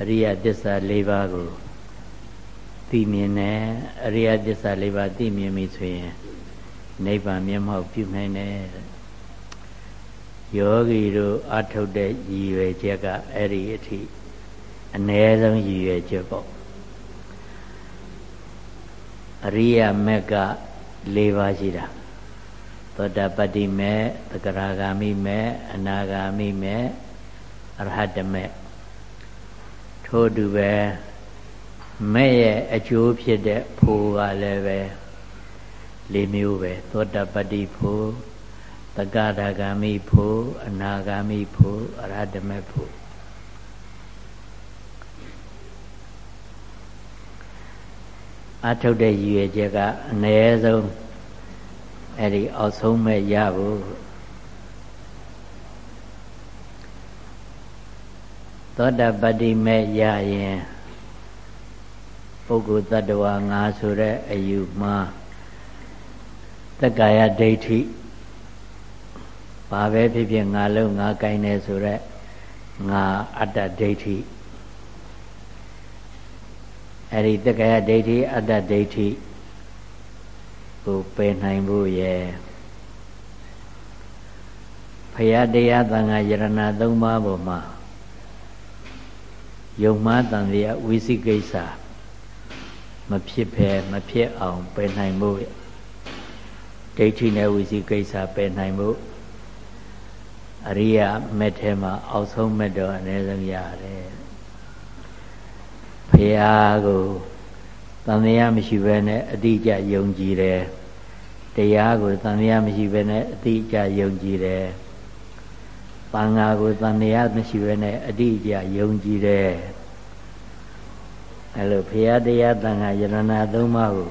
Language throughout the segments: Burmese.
အရိယသစ္စာ၄ပါးကိုသိမြင်တယ်အရိယသစ္စာ၄ပါးသိမြင်ပြီဆိုရင်နိဗ္ဗာန်မျက်မှောက်ပြုနိုင်တယ်ယောဂီတို့အထုတ်တဲ့ရည်ရွယ်ချက်ကအဲ့ဒီအထိအ ਨੇ ဆုံးရည်ရွယ်ချက်ပေါ့အရိယာမက်က၄ပါးရှိတာသောတာပတ္တိမေသကရာဂာမိမေအနာဂာမိမေအရဟတမေ ထို့တူပဲမဲ့ရဲ့အကျိုးဖြစ်တဲ့ဖိုးကလည်းပဲ၄မျိုးပဲသောတာပတ္တိဖိုးသကရာဂာမိဖိုးအနာဂာမိဖိုးအရဟတမေဖိုးအထုတ်တဲ့ရည်ရွယ်ချက်ကအနည်းဆုံးအဲ့ဒီအောက်ဆုံးမဲ့ရဖို့ သောတာပတ္တိမဲ့ရရင်ပုဂ္ဂိုလ်တ attva ငါဆိုတဲ့အယူမှာတက္ကာယဒိဋ္ဌိဘာပဲဖြစ်ဖြစ်ငါလုံးငါကိုင်းနေဆိုတဲ့ငါအတ္တဒိဋ္ဌိအဲ့ဒီတက္ကရာဒိဋ္ဌိအတ္တဒိဋ္ဌိကိုပယ်နိုင်ဖို့ရဲ့ဖရာတရားသံဃာယရဏသုံးပါးပေါ်မှာ ယုံမှားတန်တရားဝိသိကိစ္စမဖြစ်ဖဲမဖြစ်အောင်ပယ်နိုင်ဖို့ဒိဋ္ဌိနဲ့ဝိသိကိစ္စပယ်နိုင်ဖို့အရိယာမက်ထဲမှာအောက်ဆုံးမက်တော့အနည်းဆုံးရတယ်ဖရာကိုတန်တရားမရှိဘဲနဲ့အတိအကျယုံကြည်တယ်တရားကိုတန်တရားမရှိဘဲနဲ့အတိအကျယုံကြည်တယ် ပန်ငါကိုတန်တရားမရှိဘဲနဲ့အတိအကျယုံကြည်တယ်အဲလိုဖရာတရားတန်ခါယရဏသုံးပါးကို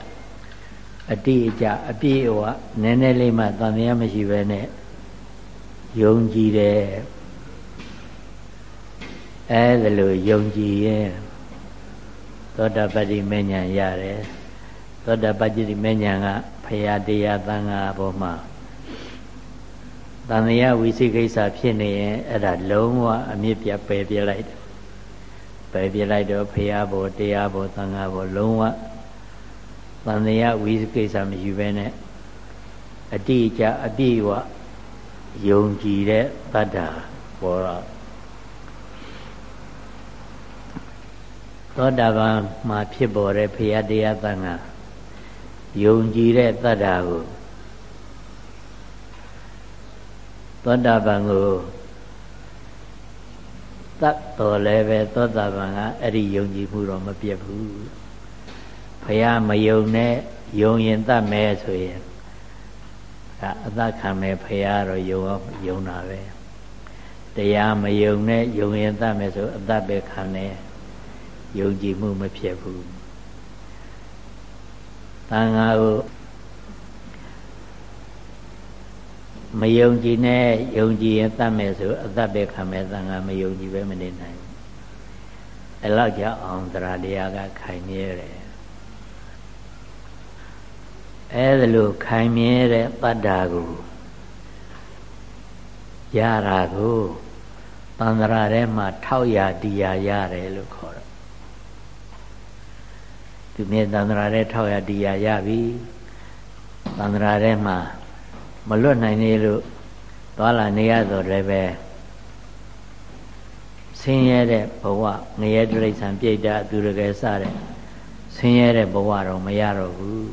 အတိအကျအပြည့်အဝနည်းနည်းလေးမှတန်တရားမရှိဘဲနဲ့ယုံကြည်တယ်အဲဒါလိုယုံကြည်ရင်သောတာပတ္တိမဉ္ဇဉ်ရတယ်သောတာပတ္တိမဉ္ဇဉ်ကဖရာတရားသံဃာပေါ်မှာ တန်မြဝိသိကိစ္စဖြစ်နေရင်အဲ့ဒါလုံးဝအမြင့်ပြပယ်ပြလိုက်တယ်ပယ်ပြလိုက်တော့ဖရာဘောတရားဘောသံဃာဘောလုံးဝတန်မြဝိသိကိစ္စမရှိဘဲနဲ့အတိအကျအပြည့်ဝယုံကြည်တဲ့တတ္တာပေါ်တော့သောတာပန်မှာဖြစ်ပေါ်တဲ့ဖရာတရားသံဃာယုံကြည်တဲ့တတ္တာကို သောတာပန်ကိုတတ်တော်လည်းပဲသောတာပန်ကအဲ့ဒီယုံကြည်မှုတော့မပြတ်ဘူးဖရာမယုံနဲ့ယုံရင်တတ်မယ်ဆိုရင်ဒါအသက်ခံမယ်ဖရာတော့ယုံအောင်ယုံတာပဲတရားမယုံနဲ့ယုံရင်တတ်မယ်ဆိုအသက်ပဲခံတယ်ယုံကြည်မှုမဖြစ်ဘူးတန်ဃာကို မယုံကြည်နဲ့ယုံကြည်ရင်တတ်မယ်ဆိုအတတ်ပဲခံမယ်သံဃာမယုံကြည်ပဲမနေနိုင်ဘူးအဲ့လောက်ကြအောင်သရတရားကခိုင်မြဲတယ်အဲ့ဒါလို့ခိုင်မြဲတဲ့တတ္တာကိုရတာကိုတန္တရာထဲမှာထောက်ရတရားရတယ်လို့ခေါ်တယ်သူမြေတန္တရာထဲထောက်ရတရားရပြီတန္တရာထဲမှာ မလွတ်နိုင်သေးလို့သွားလာနေရတော့လည်းပဲဆင်းရဲတဲ့ဘဝငရဲတိရစ္ဆာန်ပြိတ္တာသူရကယ်စတဲ့ဆင်းရဲတဲ့ဘဝတော့မရတော့ဘူး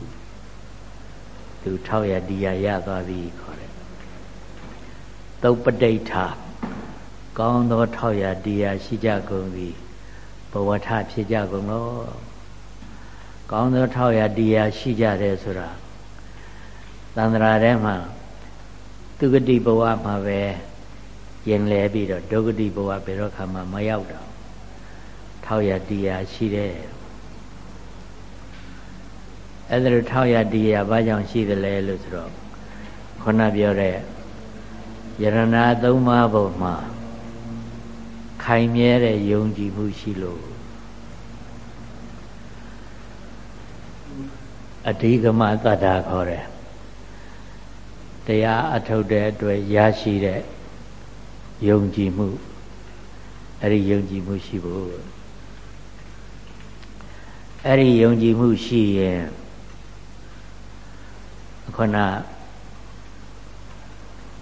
သူထောက်ရတရားရသွားပြီခေါ်တယ်သုပ္ပဋိဋ္ဌကောင်းသောထောက်ရတရားရှိကြကုန်ပြီဘဝထဖြစ်ကြကုန်လို့ကောင်းသောထောက်ရတရားရှိကြတယ်ဆိုတာသန္တရာထဲမှာ သူဂတိဘဝမှာပဲရင်လဲပြီးတော့ဒုဂတိဘဝဘယ်တော့ခါမှမရောက်တော့ထောက်ရတရားရှိတယ်အဲ့ဒါလိုထောက်ရတရားဘာကြောင့်ရှိသလဲလို့ဆိုတော့ခုနပြောတဲ့ယရဏသုံးပါးပေါ်မှာခိုင်မြဲတဲ့ယုံကြည်မှုရှိလို့အဓိကမသတ္တာခေါ်တယ် တရားအထုတ်တဲ့အတွက်ရရှိတဲ့ယုံကြည်မှုအဲ့ဒီယုံကြည်မှုရှိဖို့အဲ့ဒီယုံကြည်မှုရှိရင်ခုန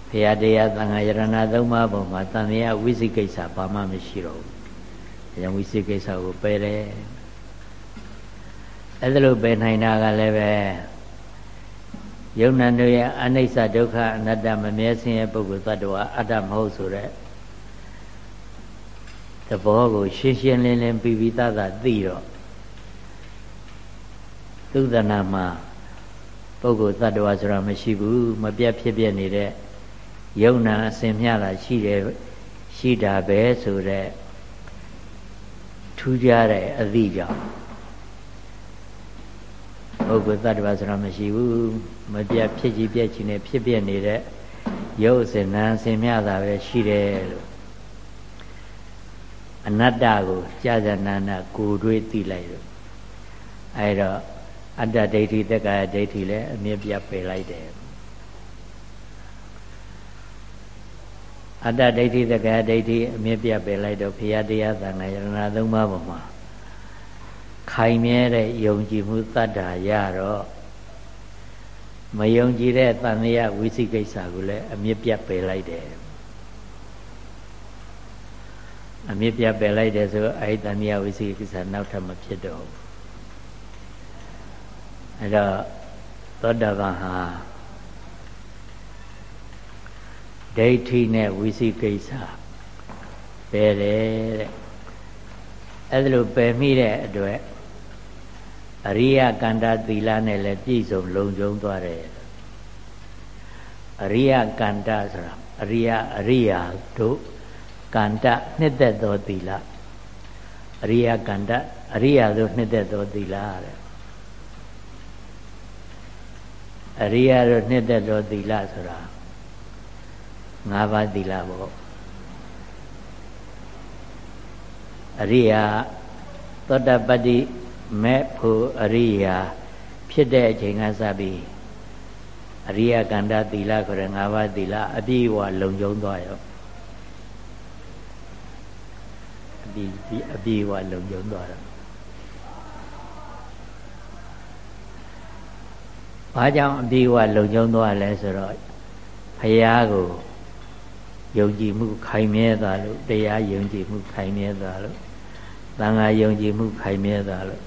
ဘုရားတရားသံဃာယရဏသုံးပါးပုံမှာတန်မြတ်ဝိသိကိစ္စဘာမှမရှိတော့ဘူး။အဲကြောင့်ဝိသိကိစ္စကိုပယ်တယ်။အဲ့ဒါလိုပယ်နိုင်တာကလည်းပဲ ယုံနာတို့ရဲ့အနိစ္စဒုက္ခအနတ္တမမြဲစင်ရဲ့ပုဂ္ဂိုလ်သတ္တဝါအတ္တမဟုတ်ဆိုတဲ့သဘောကိုရှင်းရှင်းလင်းလင်းပြီးပြီးသားသားသိတော့သုဒနာမှာပုဂ္ဂိုလ်သတ္တဝါဆိုတာမရှိဘူးမပြတ်ဖြစ်ပြနေတဲ့ယုံနာအစဉ်မျှတာရှိတယ်ရှိတာပဲဆိုတဲ့ထူးခြားတဲ့အသည့်ကြောင့် ပုဂ္ဂိုလ်သတ္တဝါဆိုတာမရှိဘူးမပြတ်ဖြစ်ကြီးပြက်ချင်နေဖြစ်ပြနေတဲ့ရုပ်အစဉ်နာအစဉ်မျှတာပဲရှိတယ်လို့အနတ္တကိုကြာကြာနာနာကိုယ်တွေးသိလိုက်လို့အဲဒါအတ္တဒိဋ္ဌိတက္ကာယဒိဋ္ဌိလည်းအမြဲပြပယ်လိုက်တယ်အတ္တဒိဋ္ဌိတက္ကာယဒိဋ္ဌိအမြဲပြပယ်လိုက်တော့ဘုရားတရားသံဃာယရဏသုံးပါးပေါ်မှာ ခိုင်မြဲတဲ့ယုံကြည်မှုတတ္တာရတော့မယုံကြည်တဲ့တန်မြတ်ဝိသိကိစ္စကိုလည်းအမြဲပြပယ်လိုက်တယ်အမြဲပြပယ်လိုက်တယ်ဆိုအဲ့ဒီတန်မြတ်ဝိသိကိစ္စနောက်ထပ်မဖြစ်တော့ဘူးအဲ့တော့သောတာပန်ဟာဒိဋ္ဌိနဲ့ဝိသိကိစ္စပယ်တယ်တဲ့အဲ့ဒါလိုပယ်မိတဲ့အတွက် အရိယကန္တာသီလနဲ့လည်းပြည့်စုံလုံခြုံသွားတယ်အရိယကန္တာဆိုတာအရိယအရိယာတို့ကန္တနှစ်သက်သောသီလအရိယကန္တအရိယာတို့နှစ်သက်သောသီလတဲ့အရိယာတို့နှစ်သက်သောသီလဆိုတာ၅ပါးသီလပေါ့အရိယာသောတပတ္တိ မဲ့ဖို့အရိယာဖြစ်တဲ့အချိန်ကစပြီးအရိယကန္တာသီလခေါ်တဲ့၅ပါးသီလအပြည့်အဝလုံခြုံသွားရောအပြည့်အပြည့်အဝလုံခြုံသွားတော့ဘာကြောင့်အပြည့်အဝလုံခြုံသွားလဲဆိုတော့ဖရာကိုယုံကြည်မှုခိုင်မြဲသွားလို့တရားယုံကြည်မှုခိုင်မြဲသွားလို့သံဃာယုံကြည်မှုခိုင်မြဲသွားလို့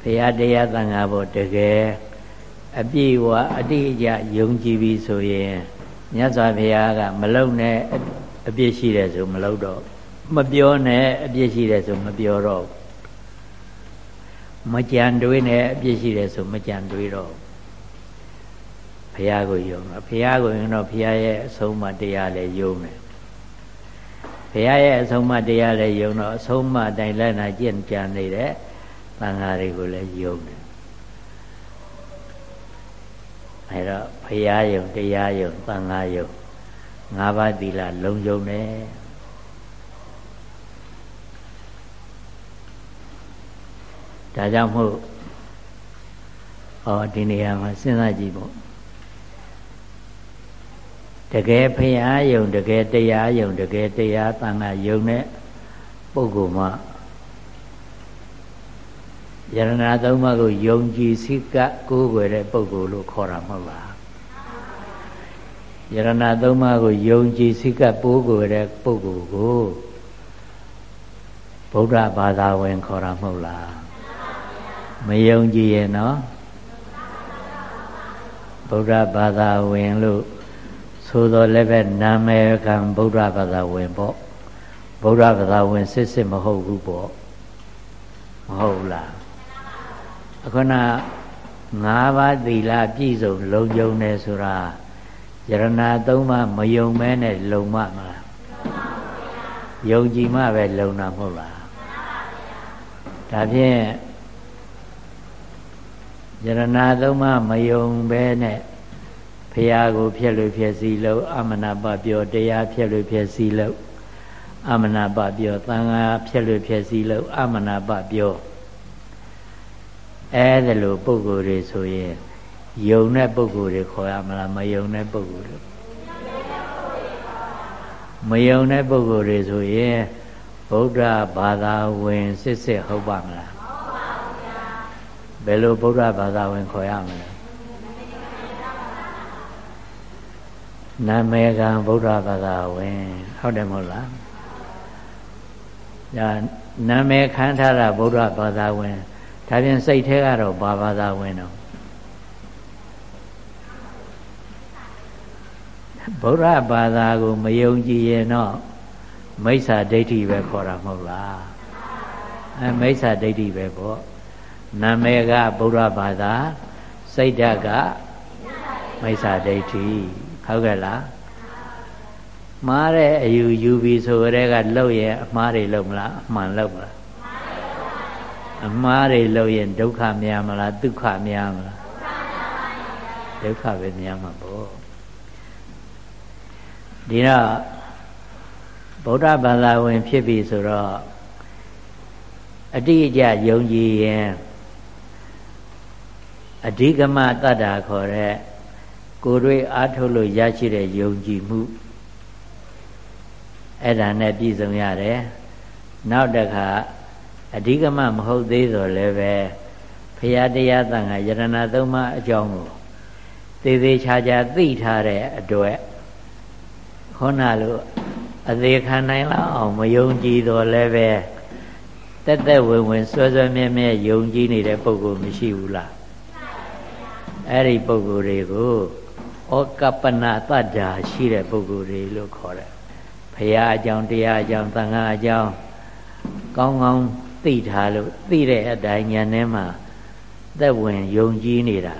ဘုရားတရားသံဃာဘောတကယ်အပြည့်ဝအတိအကျယုံကြည်ပြီဆိုရင်မြတ်စွာဘုရားကမလုံနဲ့အပြည့်ရှိတယ်ဆိုမလုံတော့မပြောနဲ့အပြည့်ရှိတယ်ဆိုမပြောတော့မကြံတွေးနဲ့အပြည့်ရှိတယ်ဆိုမကြံတွေးတော့ဘုရားကိုယုံတော့ဘုရားကိုယုံတော့ဘုရားရဲ့အဆုံးအမတရားလည်းယုံတယ်ဘုရားရဲ့အဆုံးအမတရားလည်းယုံတော့အဆုံးအမအတိုင်းလည်းနာကျင့်ကြံနေတဲ့ သံဃာတွေကိုလည်းယုံတယ်အဲတော့ဘုရားယုံတရားယုံသံဃာယုံငါးပါးသီလလုံယုံတယ်ဒါကြောင့်မို့ဟောဒီနေရာမှာစဉ်းစားကြည့်ပေါ့တကယ်ဖရာယုံတကယ်တရားယုံတကယ်တရားသံဃာယုံတဲ့ပုဂ္ဂိုလ်မှာ ယရဏသုံးပါးကိုယုံကြည်စိကကိုးကွယ်တဲ့ပုဂ္ဂိုလ်လို့ခေါ်တာမဟုတ်လားယရဏသုံးပါးကိုယုံကြည်စိကပိုးကွယ်တဲ့ပုဂ္ဂိုလ်ကိုဗုဒ္ဓဘာသာဝင်ခေါ်တာမဟုတ်လားမယုံကြည်ရဲ့နော်ဗုဒ္ဓဘာသာဝင်လို့ဆိုတော့လည်းပဲနာမည်ကံဗုဒ္ဓဘာသာဝင်ပေါ့ဗုဒ္ဓဘာသာဝင်စစ်စစ်မဟုတ်ဘူးပေါ့မဟုတ်လားအ ခုန၅ပါးသီလပြည့်စုံလုံခြုံတယ်ဆိုတာယရဏသုံးပါးမယုံမဲနဲ့လုံမမလားယုံကြည်မှပဲလုံတာမဟုတ်လားဒါဖြင့်ယရဏသုံးပါးမယုံပဲနဲ့ဖရာကိုဖြက်လို့ဖြက်စီလို့အမနာပပြောတရားဖြက်လို့ဖြက်စီလို့အမနာပပြောသံဃာဖြက်လို့ဖြက်စီလို့အမနာပပြော အဲဒါလိုပုဂ္ဂိုလ်တွေဆိုရင်ယုံတဲ့ပုဂ္ဂိုလ်တွေခေါ်ရမလားမယုံတဲ့ပုဂ္ဂိုလ်တွေမယုံတဲ့ပုဂ္ဂိုလ်တွေဆိုရင်ဗုဒ္ဓဘာသာဝင်စစ်စစ်ဟုတ်ပါမလားဘယ်လိုဗုဒ္ဓဘာသာဝင်ခေါ်ရမလဲနာမည်ကံဗုဒ္ဓဘာသာဝင်ဟုတ်တယ်မဟုတ်လားဒါနာမည်ခံထားတာဗုဒ္ဓဘာသာဝင် ဒါပြင်စိတ်ထဲကတော့ဘာဘာသာဝင်တော့ဗုဒ္ဓဘာသာကိုမယုံကြည်ရင်တော့မိစ္ဆာဒိဋ္ဌိပဲခေါ်တာမဟုတ်လားအဲမိစ္ဆာဒိဋ္ဌိပဲပေါ့နာမည်ကဗုဒ္ဓဘာသာစိတ်ဓာတ်ကမိစ္ဆာဒိဋ္ဌိဟုတ်ကဲ့လားမှားတဲ့အယူယူပြီးဆိုရဲကလှုပ်ရင်အမှားတွေလှုပ်မလားအမှန်လှုပ်မလား အမှားတွေလှုပ်ရင်ဒုက္ခများမလားဒုက္ခများမလားဒုက္ခပဲများမှာပေါ့ဒီတော့ဗုဒ္ဓဘာသာဝင်ဖြစ်ပြီဆိုတော့အတိအကျယုံကြည်ရင်အဓိကမတတ္တာခေါ်တဲ့ကိုယ်တွေ့အားထုတ်လို့ရရှိတဲ့ယုံကြည်မှုအဲ့ဒါနဲ့ပြည့်စုံရတယ်နောက်တစ်ခါ အဓိကမမဟုတ်သေးတော့လည်းပဲဖရာတရားသံဃာယရဏသုံးပါးအကြောင်းကိုသေသေးချာချာသိထားတဲ့အတွက်ခေါဏလို့အသေးခံနိုင်လောက်အောင်မယုံကြည်တော့လည်းပဲတက်တက်ဝင်ဝင်ဆွဲဆွဲမြဲမြဲယုံကြည်နေတဲ့ပုဂ္ဂိုလ်မရှိဘူးလားအဲ့ဒီပုဂ္ဂိုလ်တွေကိုဩကပ္ပနာတတ္တာရှိတဲ့ပုဂ္ဂိုလ်တွေလို့ခေါ်တယ်ဘုရားအကြောင်းတရားအကြောင်းသံဃာအကြောင်းကောင်းကောင်း သိထားလို့သိတဲ့အတိုင်းဉာဏ်ထဲမှာသက်ဝင်ယုံကြည်နေတာ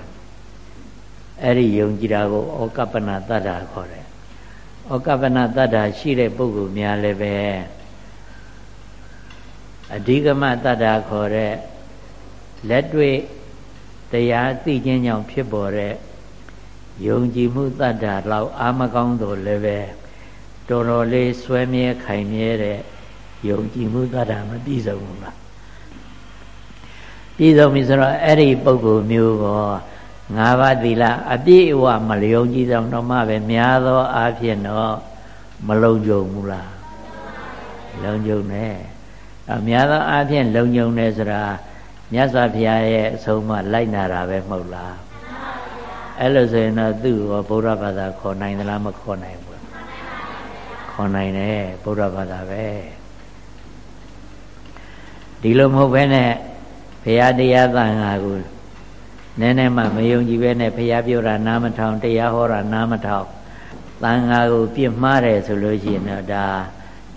အဲ့ဒီယုံကြည်တာကိုဩကပ္ပနာတတ္တာခေါ်တယ်ဩကပ္ပနာတတ္တာရှိတဲ့ပုဂ္ဂိုလ်များလည်းပဲအဓိကမတတ္တာခေါ်တဲ့လက်တွေ့တရားသိခြင်းကြောင့်ဖြစ်ပေါ်တဲ့ယုံကြည်မှုတတ္တာလောက်အာမကောင်းတော့လည်းပဲတော်တော်လေးဆွဲမြဲခိုင်မြဲတဲ့ယုံကြည်မှုတတ္တာမပြည့်စုံဘူးလား ပြည့်စုံပြီဆိုတော့အဲ့ဒီပုဂ္ဂိုလ်မျိုးကောငါးပါးသီလအပြည့်အဝမလျုံကြည်ဆောင်တော့မှပဲများသောအားဖြင့်တော့မလုံခြုံဘူးလားလုံခြုံတယ်အများသောအားဖြင့်လုံခြုံတယ်ဆိုတာမြတ်စွာဘုရားရဲ့အဆုံးအမလိုက်နာတာပဲမဟုတ်လားအဲ့လိုဆိုရင်တော့သူ့ကိုဗုဒ္ဓဘာသာခေါ်နိုင်သလားမခေါ်နိုင်ဘူးခေါ်နိုင်တယ်ဗုဒ္ဓဘာသာပဲဒီလိုမဟုတ်ဘဲနဲ့ဘု ရားတရားသံဃာကိုနည်းနည်းမှမယုံကြည်ပဲနဲ့ဘုရားပြောတာနားမထောင်တရားဟောတာနားမထောင်သံဃာကိုပြစ်မှားတယ်ဆိုလို့ရှိရင်တော့ဒါ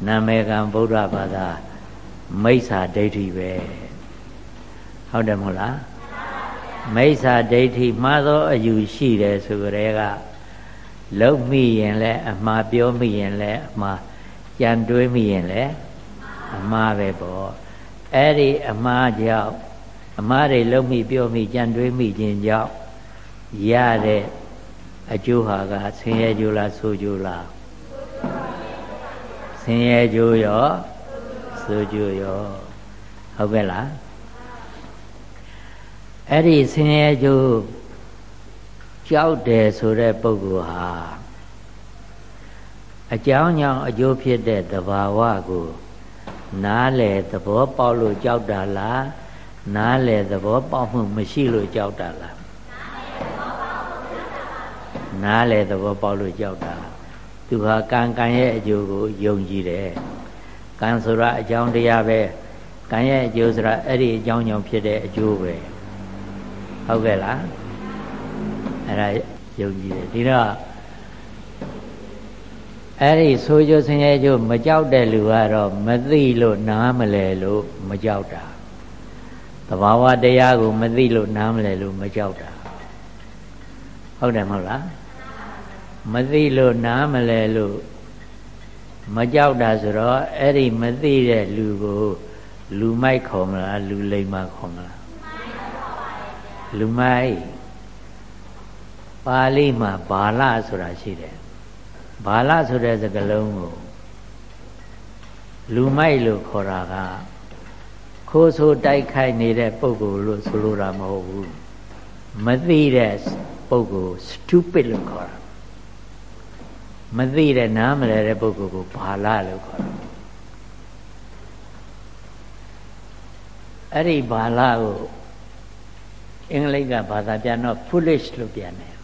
နာမေကံဗုဒ္ဓဘာသာမိစ္ဆာဒိဋ္ဌိပဲဟုတ်တယ်မဟုတ်လားမိစ္ဆာဒိဋ္ဌိမှားသောအယူရှိတယ်ဆိုကြတဲ့ကလုံမိရင်လည်းအမှားပြောမိရင်လည်းအမှားကြံတွေးမိရင်လည်းအမှားပဲပေါ့အဲ့ဒီအမှားကြောင့် အမှားတွေလုံမိပြောမိကြံတွေးမိခြင်းကြောင့်ရတဲ့အကျိုးဟာကဆင်းရဲကြိုးလားဆိုးကြိုးလားဆင်းရဲကြိုးရောဆိုးကြိုးရောဟုတ်ကဲ့လားအဲ့ဒီဆင်းရဲကြိုးကြောက်တယ်ဆိုတဲ့ပုဂ္ဂိုလ်ဟာအကြောင်းကြောင့်အကျိုးဖြစ်တဲ့သဘာဝကို နားလေသဘောပေါက်လို့ကြောက်တာလား နားလေသဘောပေါက်မှုမရှိလို့ကြောက်တာလားနားလေသဘောပေါက်လို့ကြောက်တာသူဟာကံကံရဲ့အကျိုးကိုယုံကြည်တယ်ကံဆိုတာအကြောင်းတရားပဲကံရဲ့အကျိုးဆိုတာအဲ့ဒီအကြောင်းကြောင့်ဖြစ်တဲ့အကျိုးပဲဟုတ်ကဲ့လားအဲ့ဒါယုံကြည်တယ်ဒီတော့အဲ့ဒီဆိုးကျိုးဆင်းရဲကျိုးမကြောက်တဲ့လူကတော့မသိလို့နားမလဲလို့မကြောက်တာ သဘာဝတရားကိုမသိလို့နားမလဲလို့မကြောက်တာဟုတ်တယ်မဟုတ်လားမသိလို့နားမလဲလို့မကြောက်တာဆိုတော့အဲ့ဒီမသိတဲ့လူကိုလူမိုက်ခေါ်မလားလူလိမ္မာခေါ်မလားလူမိုက်ပါဠိမှာဘာလဆိုတာရှိတယ်ဘာလဆိုတဲ့စကားလုံးကိုလူမိုက်လို့ခေါ်တာက ခိုးဆိုးတိုက်ခိုက်နေတဲ့ပုဂ္ဂိုလ်လို့ဆိုလိုတာမဟုတ်ဘူးမသိတဲ့ပုဂ္ဂိုလ် stupid လို့ခေါ်တာမသိတဲ့နားမလဲတဲ့ပုဂ္ဂိုလ်ကိုဘာလလို့ခေါ်တာအဲ့ဒီဘာလကိုအင်္ဂလိပ်ကဘာသာပြန်တော့ foolish လို့ပြန်တယ်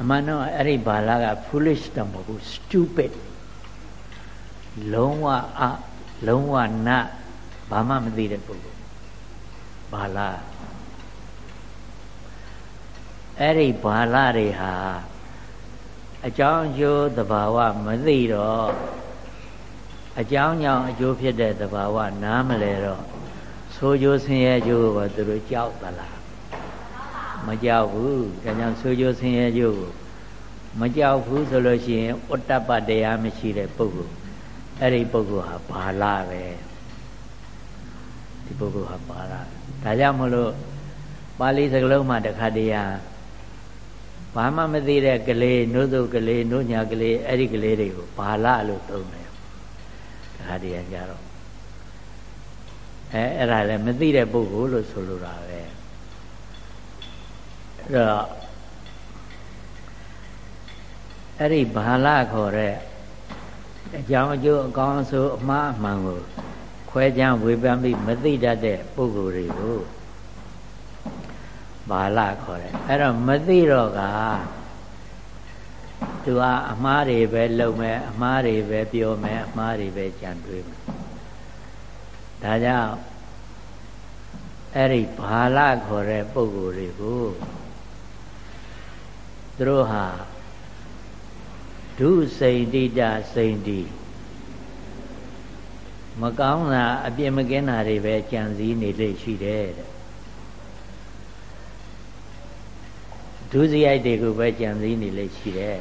အမှန်တော့အဲ့ဒီဘာလာက foolish တော့မဟုတ်ဘူး stupid လုံးဝအ လုံးဝနဘာမှမသိတဲ့ပုဂ္ဂိုလ်ဘာလာအဲ့ဒီဘာလာတွေဟာအကြောင်းအကျိုးသဘာဝမသိတော့အကြောင်းကြောင့်အကျိုးဖြစ်တဲ့သဘာဝနားမလဲတော့ဆိုးကျိုးဆင်းရဲကျိုးကိုသူတို့ကြောက်သလားမကြောက်ဘူးဒါကြောင့်ဆိုးကျိုးဆင်းရဲကျိုးကိုမကြောက်ဘူးဆိုလို့ရှိရင်ဥတ္တပတရားမရှိတဲ့ပုဂ္ဂိုလ် အဲ့ဒီပုဂ္ဂိုလ်ဟာဘာလာပဲဒီပုဂ္ဂိုလ်ဟာဘာလာဒါကြောင့်မလို့ပါဠိစကားလုံးမှာတခါတည်းဘာမှမသိတဲ့ကလေးနှုတ်သုကလေးနှုတ်ညာကလေးအဲ့ဒီကလေးတွေကိုဘာလာလို့သုံးတယ်တခါတည်းကြတော့အဲအဲ့ဒါလည်းမသိတဲ့ပုဂ္ဂိုလ်လို့ဆိုလိုတာပဲအဲ့တော့အဲ့ဒီဘာလခေါ်တဲ့ အကြောင်းအကျိုးအကောင်းအဆိုးအမှားအမှန်ကိုခွဲခြားဝေဖန်ပြီးမသိတတ်တဲ့ပုဂ္ဂိုလ်တွေကိုဘာလခေါ်တယ်အဲ့တော့မသိတော့ကသူကအမှားတွေပဲလုပ်မယ်အမှားတွေပဲပြောမယ်အမှားတွေပဲကြံတွေးမယ်ဒါကြောင့်အဲ့ဒီဘာလခေါ်တဲ့ပုဂ္ဂိုလ်တွေကိုသူတို့ဟာ ဒုစိန်တိတစိန်တိမကောင်းတာအပြစ်မကင်းတာတွေပဲကြံစည်နေလေရှိတယ်တဲ့ဒုစရိုက်တွေကိုပဲကြံစည်နေလေရှိတယ်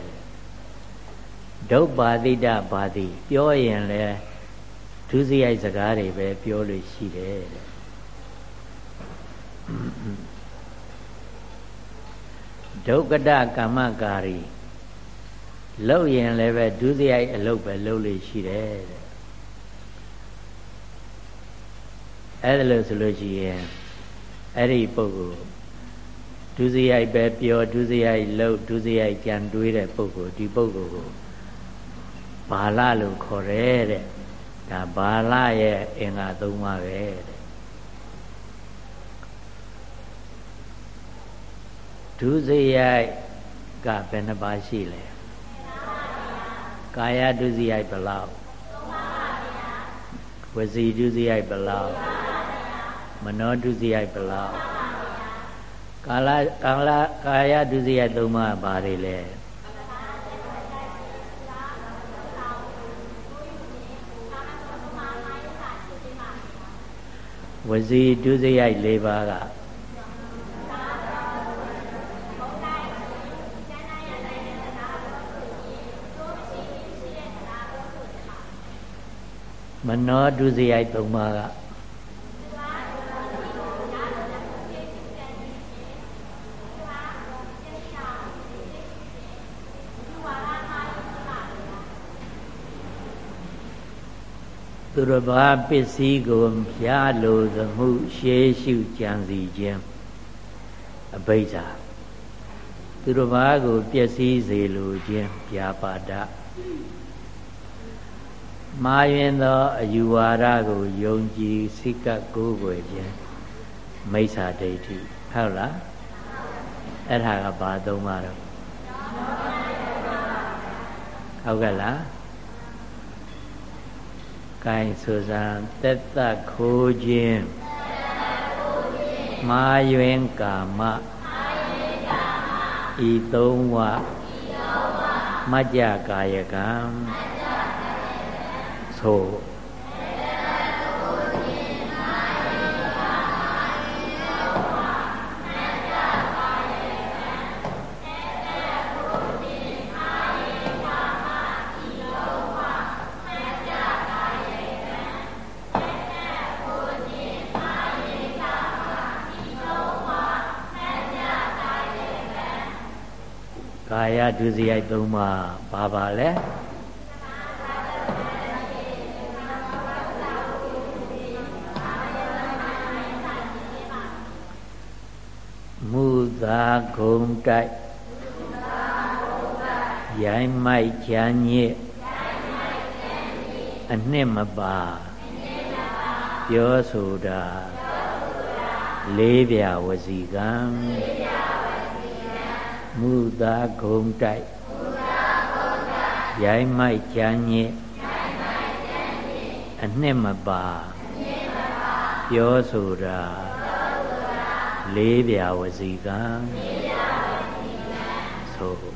ဒုပါတိတပါတိပြောရင်လည်းဒုစရိုက်စကားတွေပဲပြောလို့ရှိတယ်တဲ့ဒုက္ကတကမ္မကာရီ လှုပ်ရင်လည်းပဲဒုစရိုက်အလုပ်ပဲလှုပ်လို့ရှိတယ်တဲ့အဲ့ဒါလို့ဆိုလို့ရှိရင်အဲ့ဒီပုဂ္ဂိုလ်ဒုစရိုက်ပဲပြောဒုစရိုက်လှုပ်ဒုစရိုက်ကြံတွေးတဲ့ပုဂ္ဂိုလ်ဒီပုဂ္ဂိုလ်ကိုဘာလလို့ခေါ်တယ်တဲ့ဒါဘာလရဲ့အင်္ဂါ၃ပါးပဲတဲ့ဒုစရိုက်ကဘယ်နှပါးရှိလဲ ကာယဒုစရိုက်ဘလောက်ဝစီဒုစရိုက်ဘလောက်မနောဒုစရိုက်ဘလောက်ကာလကာလကာယဒုစရိုက်သုံးပါးဘာတွေလဲဝစီဒုစရိုက်၄ပါးက မနောဒုစရိုက်၃ပါးကသူရဘာပစ္စည်းကိုပြလိုသမှုရှေးရှုကြံစီခြင်းအဘိဓါသူရဘာကိုပျက်စီးစေလိုခြင်းပြာပါဒ မာယွင်သောအယူဝါဒကိုယုံကြည်စိတ်ကကိုးကွယ်ခြင်းမိစ္ဆာဒိဋ္ဌိဟုတ်လားအဲ့ဒါကဘာသုံးပါတော့ဟုတ်ကဲ့လားကိုင်ဆိုစံတက်သက်ခိုးခြင်းမာယွင်ကာမဤသုံးဝမကြကာယကံ ဆိုကာယဒုစရိုက်၃ပါးဘာပါလဲ ဂုံတိုက်ရိုင်းမိုက်ချမ်းညစ်အနှစ်မပါပြောဆိုတာလေးပြဝစီကံမူသာဂုံတိုက်ရိုင်းမိုက်ချမ်းညစ်အနှစ်မပါပြောဆိုတာလေးပြဝစီကံ terrible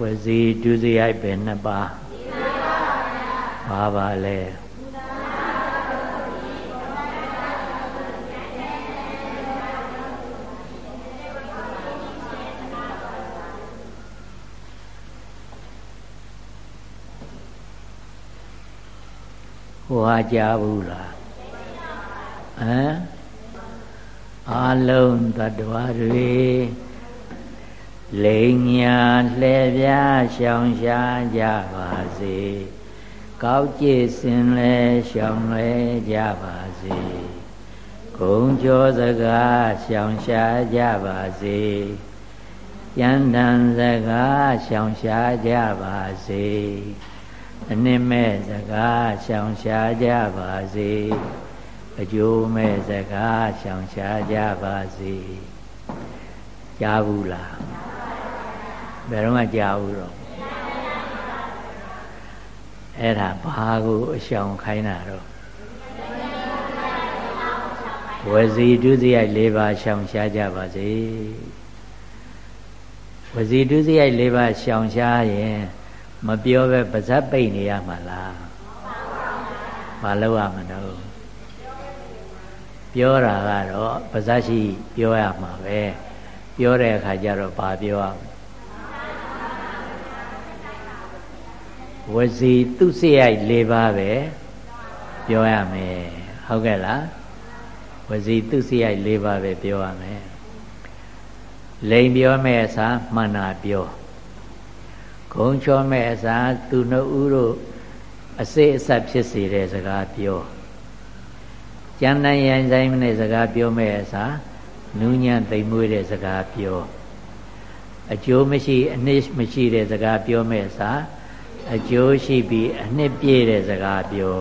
ဆိုစီဒုစရိုက်ပဲနှစ်ပါးပါပါလဲဟိုဟာကြားဘူးလားဟမ်အလုံးတ attva တွေ လိန်ညာလှဲပြားရှောင်ရှားကြပါစေကောက်ကြည်စင်လဲရှောင်လဲကြပါစေဂုံကျော်စကားရှောင်ရှားကြပါစေကျမ်းတန်စကားရှောင်ရှားကြပါစေအနစ်မဲ့စကားရှောင်ရှားကြပါစေအကျိုးမဲ့စကားရှောင်ရှားကြပါစေကြားဘူးလား ဘယ်တော့မှကြားဘူးတော့အဲ့ဒါဘာကိုအရှောင်ခိုင်းတာတော့ဝစီဒုစရိုက်၄ပါးရှောင်ရှားကြပါစေဝစီဒုစရိုက်၄ပါးရှောင်ရှားရင်မပြောပဲပါဇက်ပိတ်နေရမှာလားမလုပ်ရမလို့ပြောတာကတော့ပါဇက်ရှိပြောရမှာပဲပြောတဲ့အခါကျတော့ဘာပြောရမ ဝစီသူစရိုက်၄ပါးပဲပြောရမယ်ဟုတ်ကဲ့လားဝစီသူစရိုက်၄ပါးပဲပြောရမယ်လိန်ပြောမဲ့အစားမှန်တာပြောဂုံချောမဲ့အစားသူနှုတ်ဦးတို့အစိအဆက်ဖြစ်စေတဲ့စကားပြောကျန်တဲ့ရန်ဆိုင်နဲ့စကားပြောမဲ့အစားနူးညံ့သိမ်မွေးတဲ့စကားပြောအကျိုးမရှိအနည်းမရှိတဲ့စကားပြောမဲ့အစား အကျိုးရှိပြီးအနှစ်ပြည့်တဲ့စကားပြော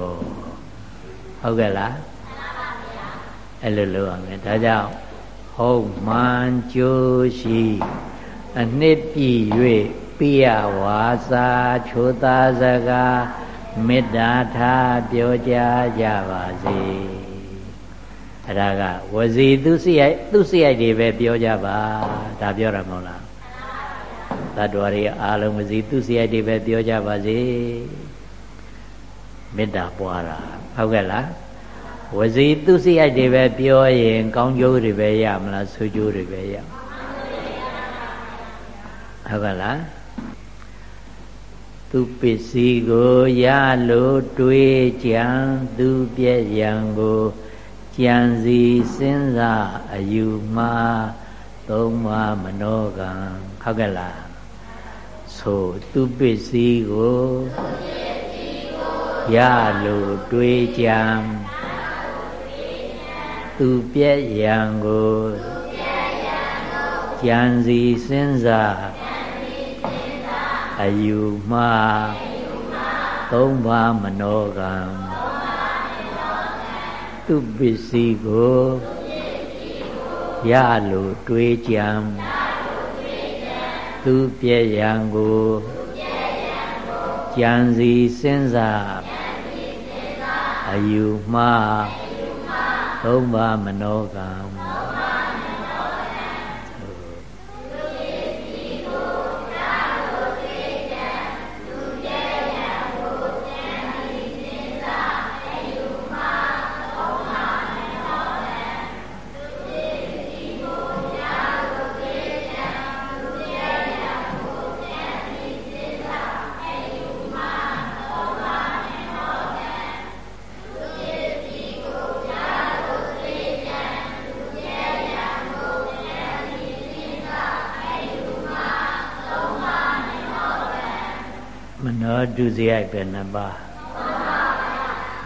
ဟုတ်ကဲ့လားအဲ့လိုလုပ်ရမယ်ဒါကြောင့်ဟုတ်မှန်ကျိုးရှိအနှစ်ပြည့်၍ပိယဝါစာချိုသာစကားမေတ္တာထားပြောကြကြပါစေအဲ့ဒါကဝစီသူစိယသူစိယတွေပဲပြောကြပါဒါပြောတာမဟုတ်လား တ attva တွေအားလုံးမစီသူစရိုက်တွေပဲပြောကြပါစေမေတ္တာပွားတာဟုတ်ကဲ့လားဝစီသူစရိုက်တွေပဲပြောရင်ကောင်းကျိုးတွေပဲရမလားဆိုးကျိုးတွေပဲရဟုတ်ကဲ့လားသူပစ္စည်းကိုရလို့တွေးကြံသူပြည့်ရန်ကိုကြံစီစဉ်းစားအယူမှာသုံးပါမနောကံဟုတ်ကဲ့လား ဆိုသူပစ္စည်းကိုရလို့တွေးကြံသူပြည့်ရန်ကိုကြံစီစဉ်းစားအယူမှာသုံးပါမနောကံသူပစ္စည်းကိုရလို့တွေးကြံ သူပြည့်ရန်ကိုကြံစီစဉ်းစားအယူမှားသုံးပါမနောကံ ဒုစရိုက်ပဲနှစ်ပါး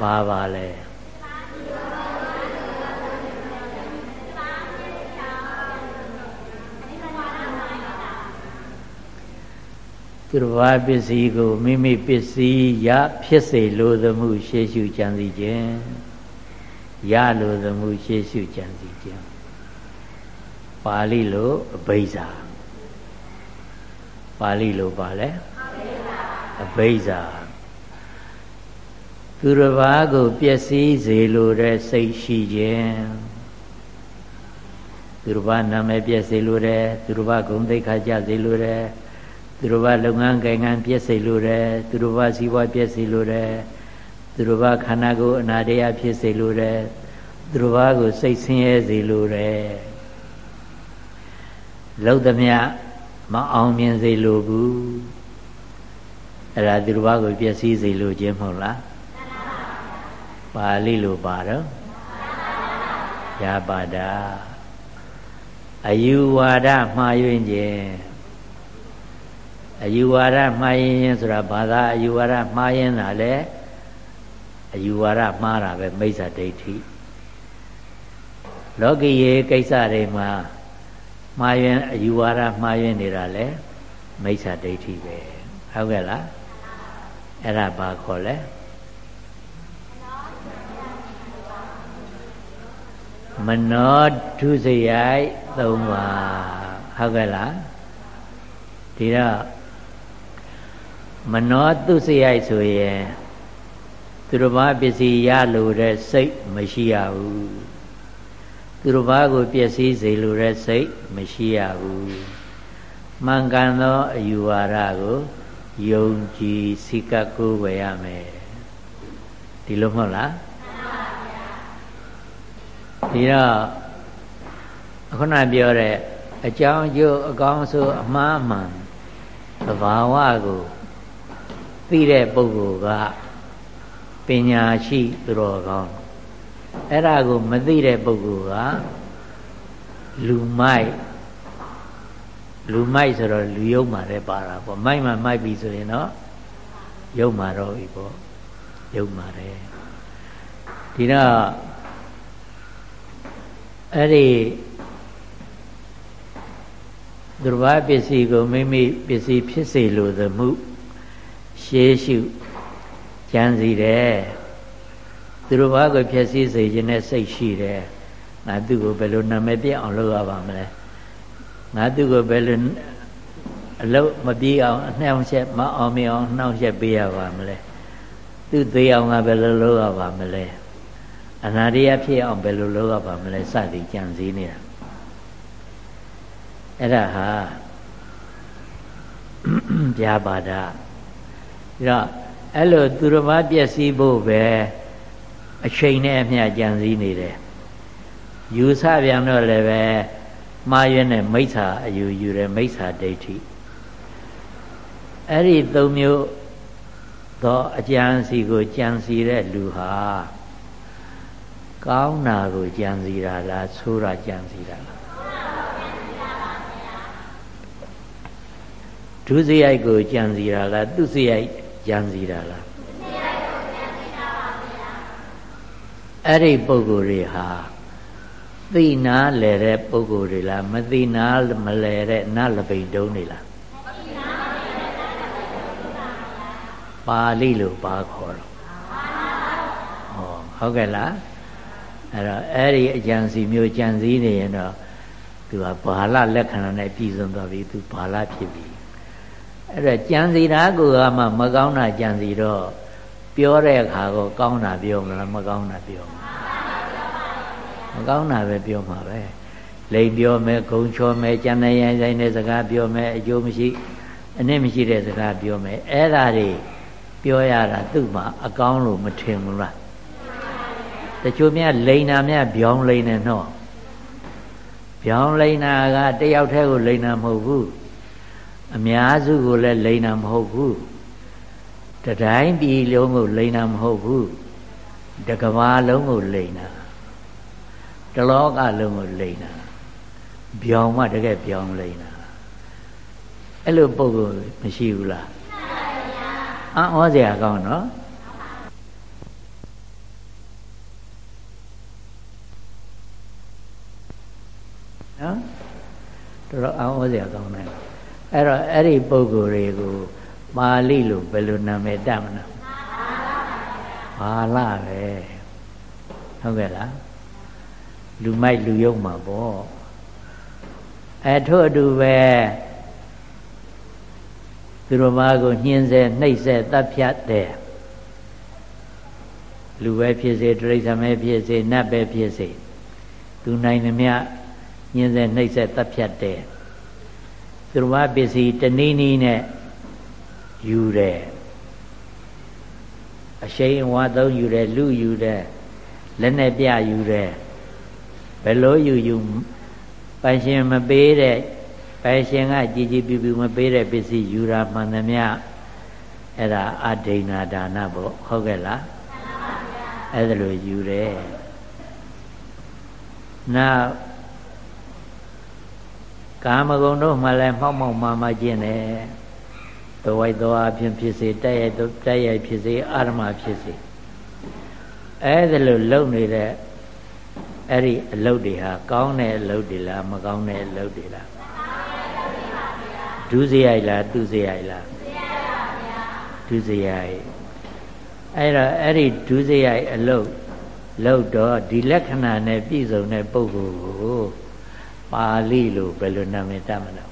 ပါပါလဲသူတစ်ပါးပစ္စည်းကိုမိမိပစ္စည်းရဖြစ်စေလိုသမှုရှေ့ရှုကြံစီခြင်းရလိုသမှုရှေ့ရှုကြံစီခြင်းပါဠိလိုအဘိဇာပါဠိလိုပါလဲအ ဘိဇာသူတစ်ပါးကိုပျက်စီးစေလိုတဲ့စိတ်ရှိခြင်းသူတစ်ပါးနာမည်ပျက်စေလိုတယ်သူတစ်ပါးဂုဏ်သိက္ခာကျစေလိုတယ်သူတို့ဘာလုပ်ငန်းကိုင်ငန်းပြည့်စေလိုတယ်သူတို့ဘာစီးပွားပြည့်စေလိုတယ်သူတို့ဘာခန္ဓာကိုယ်အနာတရားဖြစ်စေလိုတယ်သူတို့ဘာကိုစိတ်ဆင်းရဲစေလိုတယ်လောက်သမျှမအောင်မြင်စေလိုဘူး အဲ့ဒါသူတို့ဘာကိုပြည့်စည်စေလိုခြင်းမဟုတ်လားပါဠိလိုပါတော့ရပါတာအယူဝါဒမှားယွင်းခြင်းအယူဝါဒမှားရင်ဆိုတာဘာသာအယူဝါဒမှားရင်တာလေအယူဝါဒမှားတာပဲမိစ္ဆာဒိဋ္ဌိလောကီရေကိစ္စတွေမှာမှားရင်အယူဝါဒမှားရင်နေတာလေမိစ္ဆာဒိဋ္ဌိပဲဟုတ်ကဲ့လား အဲ့ဒါဘာခေါ်လဲမနောဒုစရိုက်၃ပါးဟုတ်ကဲ့လားဒီတော့မနောသူစရိုက်ဆိုရင်သူတစ်ပါးပစ္စည်းရလို့တဲ့စိတ်မရှိရဘူးသူတစ်ပါးကိုပျက်စီးစေလိုတဲ့စိတ်မရှိရဘူးမှန်ကန်သောအယူဝါဒကို ယုံကြည်စိကကိုးဝယ်ရမယ်ဒီလိုမဟုတ်လားဒီတော့ခုနပြောတဲ့အကြောင်းကျိုးအကောင်းဆိုအမှားမှန်သဘာဝကိုသိတဲ့ပုဂ္ဂိုလ်ကပညာရှိသူတော်ကောင်းအဲ့ဒါကိုမသိတဲ့ပုဂ္ဂိုလ်ကလူမိုက် လူမိုက်ဆိုတော့လူယုံမာတဲ့ပါတာပေါ့မိုက်မှမိုက်ပြီဆိုရင်တော့ယုံမာတော့ပြီပေါ့ယုံမာတယ်ဒီတော့အဲ့ဒီသူတစ်ပါးပစ္စည်းကိုမိမိပစ္စည်းဖြစ်စေလိုသမှုရှေးရှုကြံစီတယ်သူတို့ဘာကိုဖြစ်စည်းစေခြင်းနဲ့စိတ်ရှိတယ်ငါသူ့ကိုဘယ်လိုနာမည်ပြအောင်လုပ်ရပါမလဲ ငါသူ့ကိုဘယ်လိုအလုပ်မပြေးအောင်အနှောင့်အယှက်မအောင်မအောင်နှောင့်ယှက်ပေးရပါမလဲသူသေးအောင်ငါဘယ်လိုလုပ်ရပါမလဲအနာရိယဖြစ်အောင်ဘယ်လိုလုပ်ရပါမလဲစသည်ကြံစည်နေတာအဲ့ဒါဟာဗျာပါဒဒါအဲ့လိုသူတစ်ပါးပျက်စီးဖို့ပဲအချိန်နဲ့အမျှကြံစည်နေတယ်ယူဆပြန်တော့လည်းပဲ မှားရွံ့တဲ့မိစ္ဆာအယူယူတယ်မိစ္ဆာဒိဋ္ဌိအဲ့ဒီသုံးမျိုးသောအကြံစီကိုကြံစီတဲ့လူဟာကောင်းတာကိုကြံစီတာလားဆိုးတာကြံစီတာလားဒုစရိုက်ကိုကြံစီတာလားသူစရိုက်ကြံစီတာလားအဲ့ဒီပုဂ္ဂိုလ်တွေဟာ သိနာလဲတဲ့ပုဂ္ဂိုလ်တွေလားမသိနာမလဲတဲ့နလပိန်တုံးတွေလားပါဠိလိုပါခေါ်တော့ဟောဟုတ်ကဲ့လားအဲ့တော့အဲ့ဒီအကြံစီမျိုးကြံစည်နေရင်တော့သူကဘာလလက္ခဏာနဲ့ပြည်စုံသွားပြီသူဘာလဖြစ်ပြီအဲ့တော့ကြံစီတာကိုကမှမကောင်းတာကြံစီတော့ပြောတဲ့အခါကိုကောင်းတာပြောမလားမကောင်းတာပြောမလားမ ကောင်းတာပဲပြောမှာပဲလိန်ပြောမယ်ဂုံချောမယ်ကြံနေရင်ဆိုင်တဲ့စကားပြောမယ်အကျိုးမရှိအနည်းမရှိတဲ့စကားပြောမယ်အဲ့ဒါတွေပြောရတာသူ့မှာအကောင်းလို့မထင်ဘူးလားတချို့မြတ်လိန်နာမြတ်ဗျောင်းလိန်နေတော့ဗျောင်းလိန်နာကတယောက်တည်းကိုလိန်နာမဟုတ်ဘူးအများစုကိုလည်းလိန်တာမဟုတ်ဘူးတတိုင်းပြည်လုံးကိုလိန်တာမဟုတ်ဘူးတကဘာလုံးကိုလိန်တာ တလောကလုံးကိုလိန်တာဗျောင်မှတကယ်ဗျောင်လိန်တာအဲ့လိုပုံကိုမရှိဘူးလားဟအံ့ဩစရာကောင်းနော်နော်တော်တော်အံ့ဩစရာကောင်းတယ်အဲ့တော့အဲ့ဒီပုဂ္ဂိုလ်တွေကိုပါဠိလိုဘယ်လိုနာမည်တတ်မလဲဘာလာပဲဟုတ်ကဲ့လား လူမိုက်လူယုံမှာပေါ့အဲထို့အတူပဲသူတော်ဘာကိုညှင်းဆဲနှိပ်ဆဲတပ်ဖြတ်တဲ့လူပဲဖြစ်စေတိရစ္ဆာန်ပဲဖြစ်စေနတ်ပဲဖြစ်စေသူနိုင်သမျှညှင်းဆဲနှိပ်ဆဲတပ်ဖြတ်တဲ့သူတော်ဘာပစ္စည်းတနည်းနည်းနဲ့ယူတယ်အရှိန်အဝါသုံးယူတယ်လူယူတယ်လက်နဲ့ပြယူတယ် ဘယ်လိုယူယူပိုင်ရှင်မပေးတဲ့ပိုင်ရှင်ကကြည်ကြည်ပြူပြူမပေးတဲ့ပစ္စည်းယူတာမှန်သမျှအဲ့ဒါအဒိဏဒါနပေါ့ဟုတ်ကဲ့လားအဲ့ဒါလိုယူတယ်နောက်ကာမဂုဏ်တို့မှလည်းမှောက်မှောက်မှမှကျင့်တယ်တဝိုက်သောအဖြစ်ဖြစ်စေတက်ရိုက်တက်ရိုက်ဖြစ်စေအာရမဖြစ်စေအဲ့ဒါလိုလုံနေတဲ့ အဲ့ဒီအလုပ်တွေဟာကောင်းတဲ့အလုပ်တွေလားမကောင်းတဲ့အလုပ်တွေလားဒုစရိုက်လားသူစရိုက်လားဒုစရိုက်အဲ့တော့အဲ့ဒီဒုစရိုက်အလုပ်လုပ်တော့ဒီလက္ခဏာနဲ့ပြည့်စုံတဲ့ပုဂ္ဂိုလ်ကိုပါဠိလိုဘယ်လိုနာမည်တတ်မလို့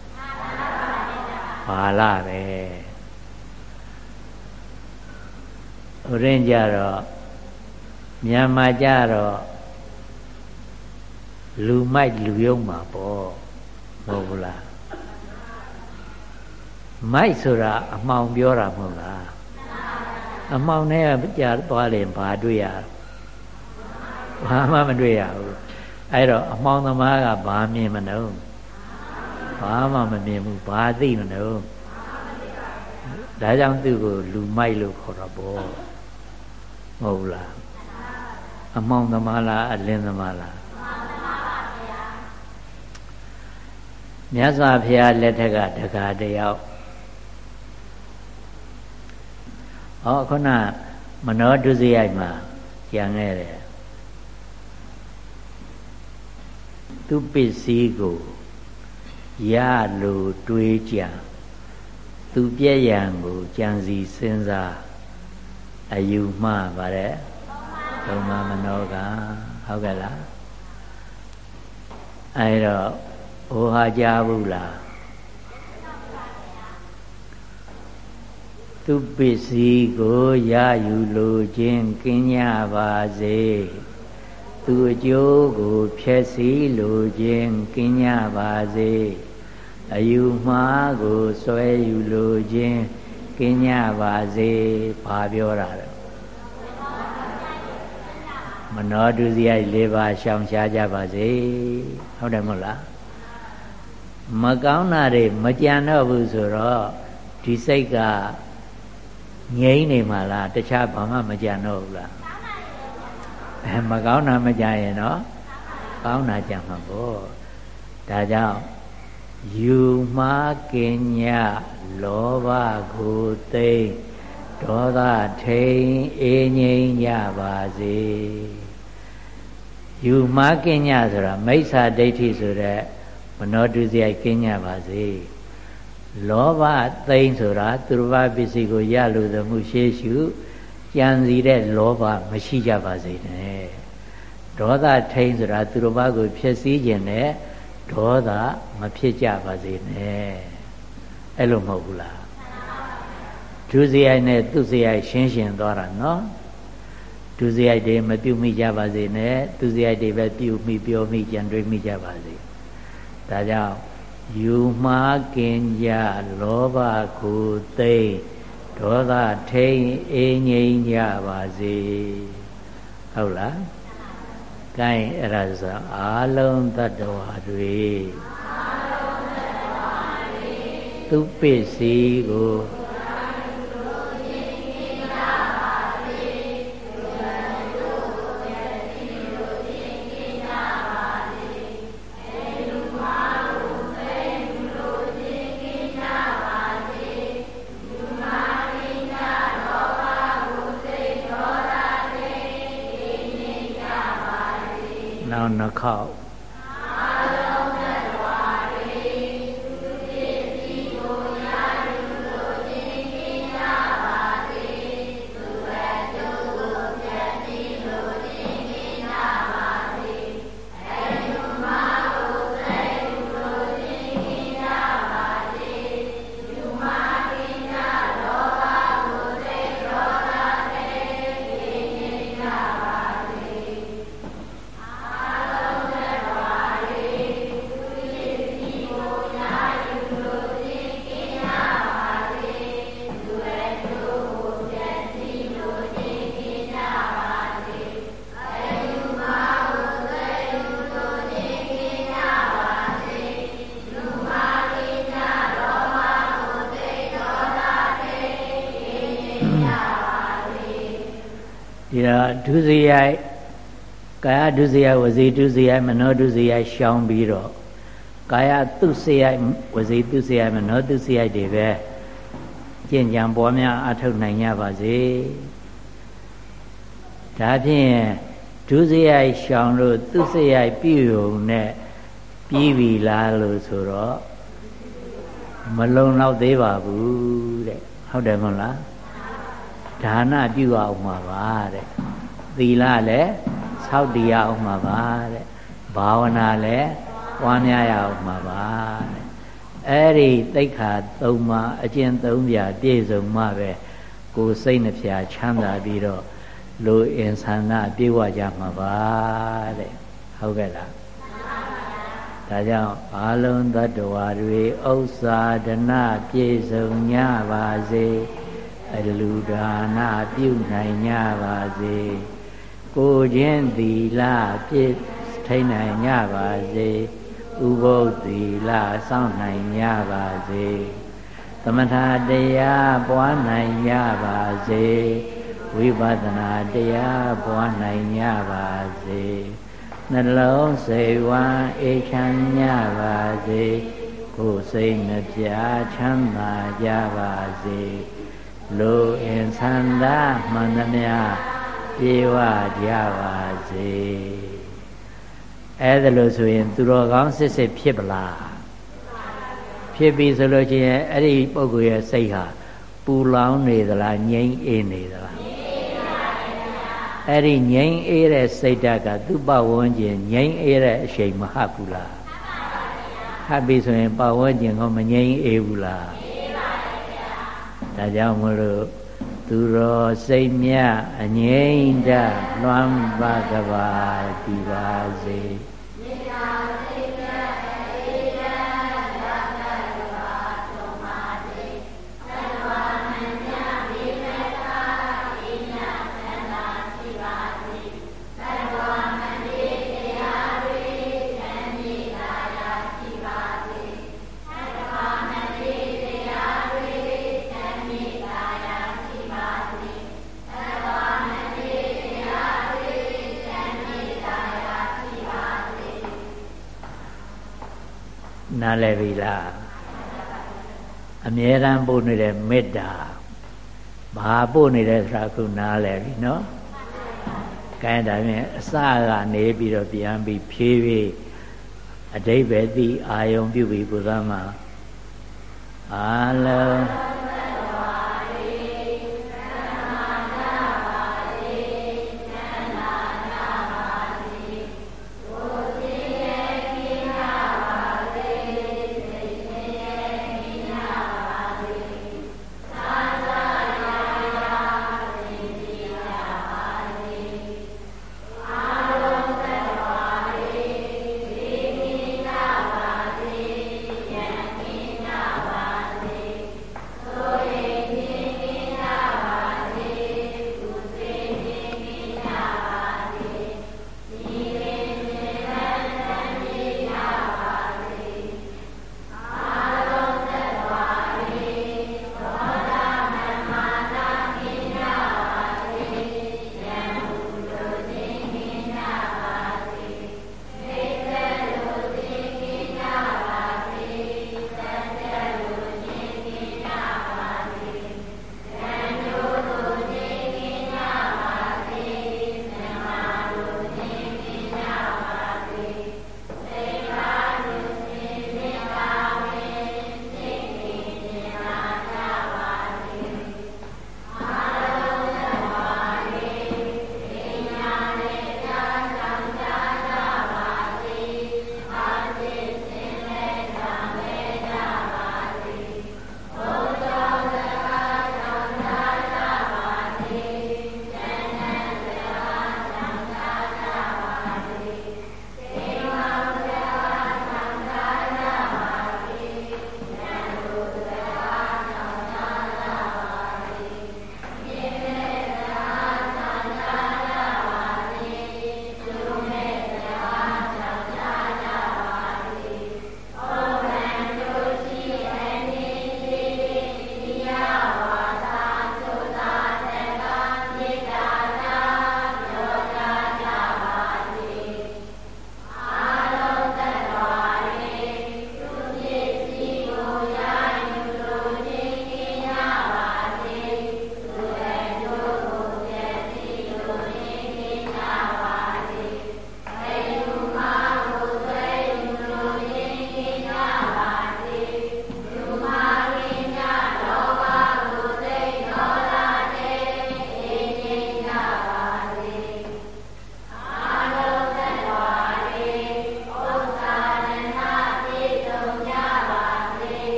ပါဠပဲဥရင်ကြတော့မြန်မာကြတော့ လူမိုက်လူယုံမှာပေါ့မဟုတ်ဘူးလားမိုက်ဆိုတာအမှောင်ပြောတာမဟုတ်လားအမှောင်နဲ့ကြာသွားရင်ဘာတွေ့ရဘာမှမတွေ့ရဘူးအဲ့တော့အမှောင်သမားကဘာမြင်မလို့ဘာမှမမြင်ဘူးဘာသိမလို့ဒါကြောင့်သူ့ကိုလူမိုက်လို့ခေါ်တော့ပေါ့မဟုတ်လားအမှောင်သမားလားအလင်းသမားလား မြတ်စွာဘုရားလက်ထက်ကတခါတယောက်ဟောခုနမနောဒုစရိုက်မှာကြံခဲ့တယ်သူပစ္စည်းကိုရလိုတွေးကြံသူပြည့်ရန်ကိုကြံစီစဉ်းစားအယူမှပါတဲ့ဘုံမမနောကဟုတ်ကဲ့လားအဲတော့ ဟိုဟာကြားဘူးလားသူပစ္စည်းကိုရယူလိုခြင်းကင်းကြပါစေသူအကျိုးကိုဖျက်ဆီးလိုခြင်းကင်းကြပါစေအယူမှားကိုဆွဲယူလိုခြင်းကင်းကြပါစေဘာပြောတာလဲမနောဒုစရိုက်၄ပါးရှောင်ရှားကြပါစေဟုတ်တယ်မဟုတ်လား မကောင်းတာတွေမကြံတော့ဘူးဆိုတော့ဒီစိတ်ကငြိမ့်နေမှာလားတခြားဘာမှမကြံတော့ဘူးလားအဲမကောင်းတာမကြံရင်တော့ကောင်းတာကြံမှာပေါ့ဒါကြောင့်ယူမှားကင်ညလောဘကိုသိဒေါသထိန်အေးငြိမ်းကြပါစေယူမှားကင်ညဆိုတာမိစ္ဆာဒိဋ္ဌိဆိုတဲ့ မနောတုစရိုက်ကင်းကြပါစေလောဘသိမ့်ဆိုတာသူတစ်ပါးပစ္စည်းကိုရလို့သမှုရှေးရှုကြံစီတဲ့လောဘမရှိကြပါစေနဲ့ဒေါသထိမ့်ဆိုတာသူတစ်ပါးကိုဖျက်ဆီးခြင်းနဲ့ဒေါသမဖြစ်ကြပါစေနဲ့အဲ့လိုမဟုတ်ဘူးလားဒုစရိုက်နဲ့သူစရိုက်ရှင်းရှင်းသွားတာနော်ဒုစရိုက်တွေမပြုတ်မိကြပါစေနဲ့သူစရိုက်တွေပဲပြုတ်မိပြောမိကြံတွေးမိကြပါစေ ဒါကြောင့်ယူမှားကင်ကြလောဘကိုသိဒေါသထိန်အေးငြိမ်းကြပါစေဟုတ်လားကဲအဲ့ဒါဆိုအာလုံးတ attva တွေသူပစ္စည်းကိုနောက် ဒီတော့ဒုစရိုက်ကာယဒုစရိုက်ဝစီဒုစရိုက်မနောဒုစရိုက်ရှောင်ပြီးတော့ကာယသူစရိုက်ဝစီသူစရိုက်မနောသူစရိုက်တွေပဲကျင့်ကြံပွားများအထောက်နိုင်ကြပါစေဒါဖြင့်ဒုစရိုက်ရှောင်လို့သူစရိုက်ပြည့်ုံနဲ့ပြီးပြီလားလို့ဆိုတော့မလုံလောက်သေးပါဘူးတဲ့ဟုတ်တယ်မဟုတ်လား ဒါနပြုအောင်မှာပါတဲ့သီလလည်းဆောက်တည်အောင်မှာပါတဲ့ဘာဝနာလည်းပွားများရအောင်မှာပါတဲ့အဲ့ဒီတိတ်ခါသုံးပါအကျင့်သုံးပြပြည့်စုံမှပဲကိုယ်စိတ်နှဖျားချမ်းသာပြီးတော့လူအင်ဆန္ဒပြေဝကြမှာပါတဲ့ဟုတ်ကဲ့လားဒါကြောင့်အာလုံးသတ္တဝါတွေဥစ္စာဒနာပြည့်စုံကြပါစေ အလူဒါနပြုနိုင်ကြပါစေကိုချင်းသီလပြည့်ထိန်နိုင်ကြပါစေဥပုသ္တိလစောင့်နိုင်ကြပါစေသမထတရားပွားနိုင်ကြပါစေဝိပဿနာတရားပွားနိုင်ကြပါစေနှလုံးစိတ်ဝမ်းအေးချမ်းကြပါစေကိုယ်စိတ်နှပြချမ်းသာကြပါစေ လူအင်သန္တာမှန်သမျှပြေဝကြပါစေအဲ့ဒါလို့ဆိုရင် သူတော်ကောင်းစစ်စစ်ဖြစ်ပလားဖြစ်ပြီဆိုလို့ချင်းအဲ့ဒီပုဂ္ဂိုလ်ရဲ့စိတ်ဟာပူလောင်နေသလားငြိမ်းအေးနေသလားအဲ့ဒီငြိမ်းအေးတဲ့စိတ်ဓာတ်ကသူ့ပဝန်းကျင်ငြိမ်းအေးတဲ့အချိန်မဟုတ်ဘူးလားဟပ်ပြီဆိုရင်ပဝန်းကျင်ကမငြိမ်းအေးဘူးလား ဒါကြောင့်မလို့သူတော်စိတ်မြအငြိမ့်တလွမ်းပါကဘာဒီပါစေ လည်ပြီလားအမြဲတမ်းပို့နေတဲ့မေတ္တာဘာပို့နေတဲ့ဆိုတာခုနားလည်ပြီနော်ကဲဒါဖြင့်အစကနေပြီးတော့ပြန်ပြီးဖြည်းဖြည်းအတိဘ္ဗေတိအာယုံပြုပြီးပုသမှာအာလုံး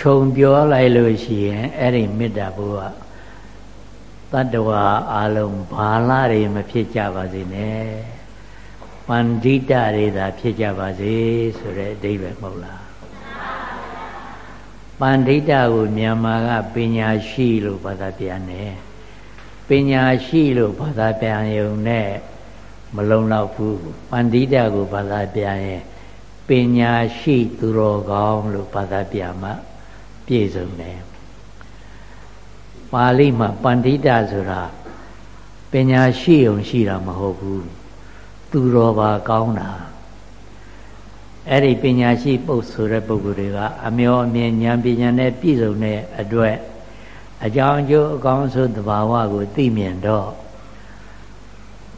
ခြုံပြောလိုက်လို့ရှိရင်အဲ့ဒီမေတ္တာဘုရားတတ္တဝါအလုံးဘာလာတွေမဖြစ်ကြပါစေနဲ့ပန္တိတတွေသာဖြစ်ကြပါစေဆိုတဲ့အဓိပ္ပာယ်မဟုတ်လားပန္တိတကိုမြန်မာကပညာရှိလို့ဘာသာပြန်တယ်ပညာရှိလို့ဘာသာပြန်ရုံနဲ့မလုံလောက်ဘူးပန္တိတကိုဘာသာပြန်ရင်ပညာရှိသူတော်ကောင်းလို့ဘာသာပြန်မှ ပြည့်စုံတယ်ပါဠိမှာပန္တိတဆိုတာပညာရှိုံရှိတာမဟုတ်ဘူးသူတော်ပါကောင်းတာအဲ့ဒီပညာရှိပုတ်ဆိုတဲ့ပုဂ္ဂိုလ်တွေကအမျောအမြင်ဉာဏ်ပညာနဲ့ပြည့်စုံတဲ့အတွက်အကြောင်းအကျိုးအကောင်းဆုံးသဘာဝကိုသိမြင်တော့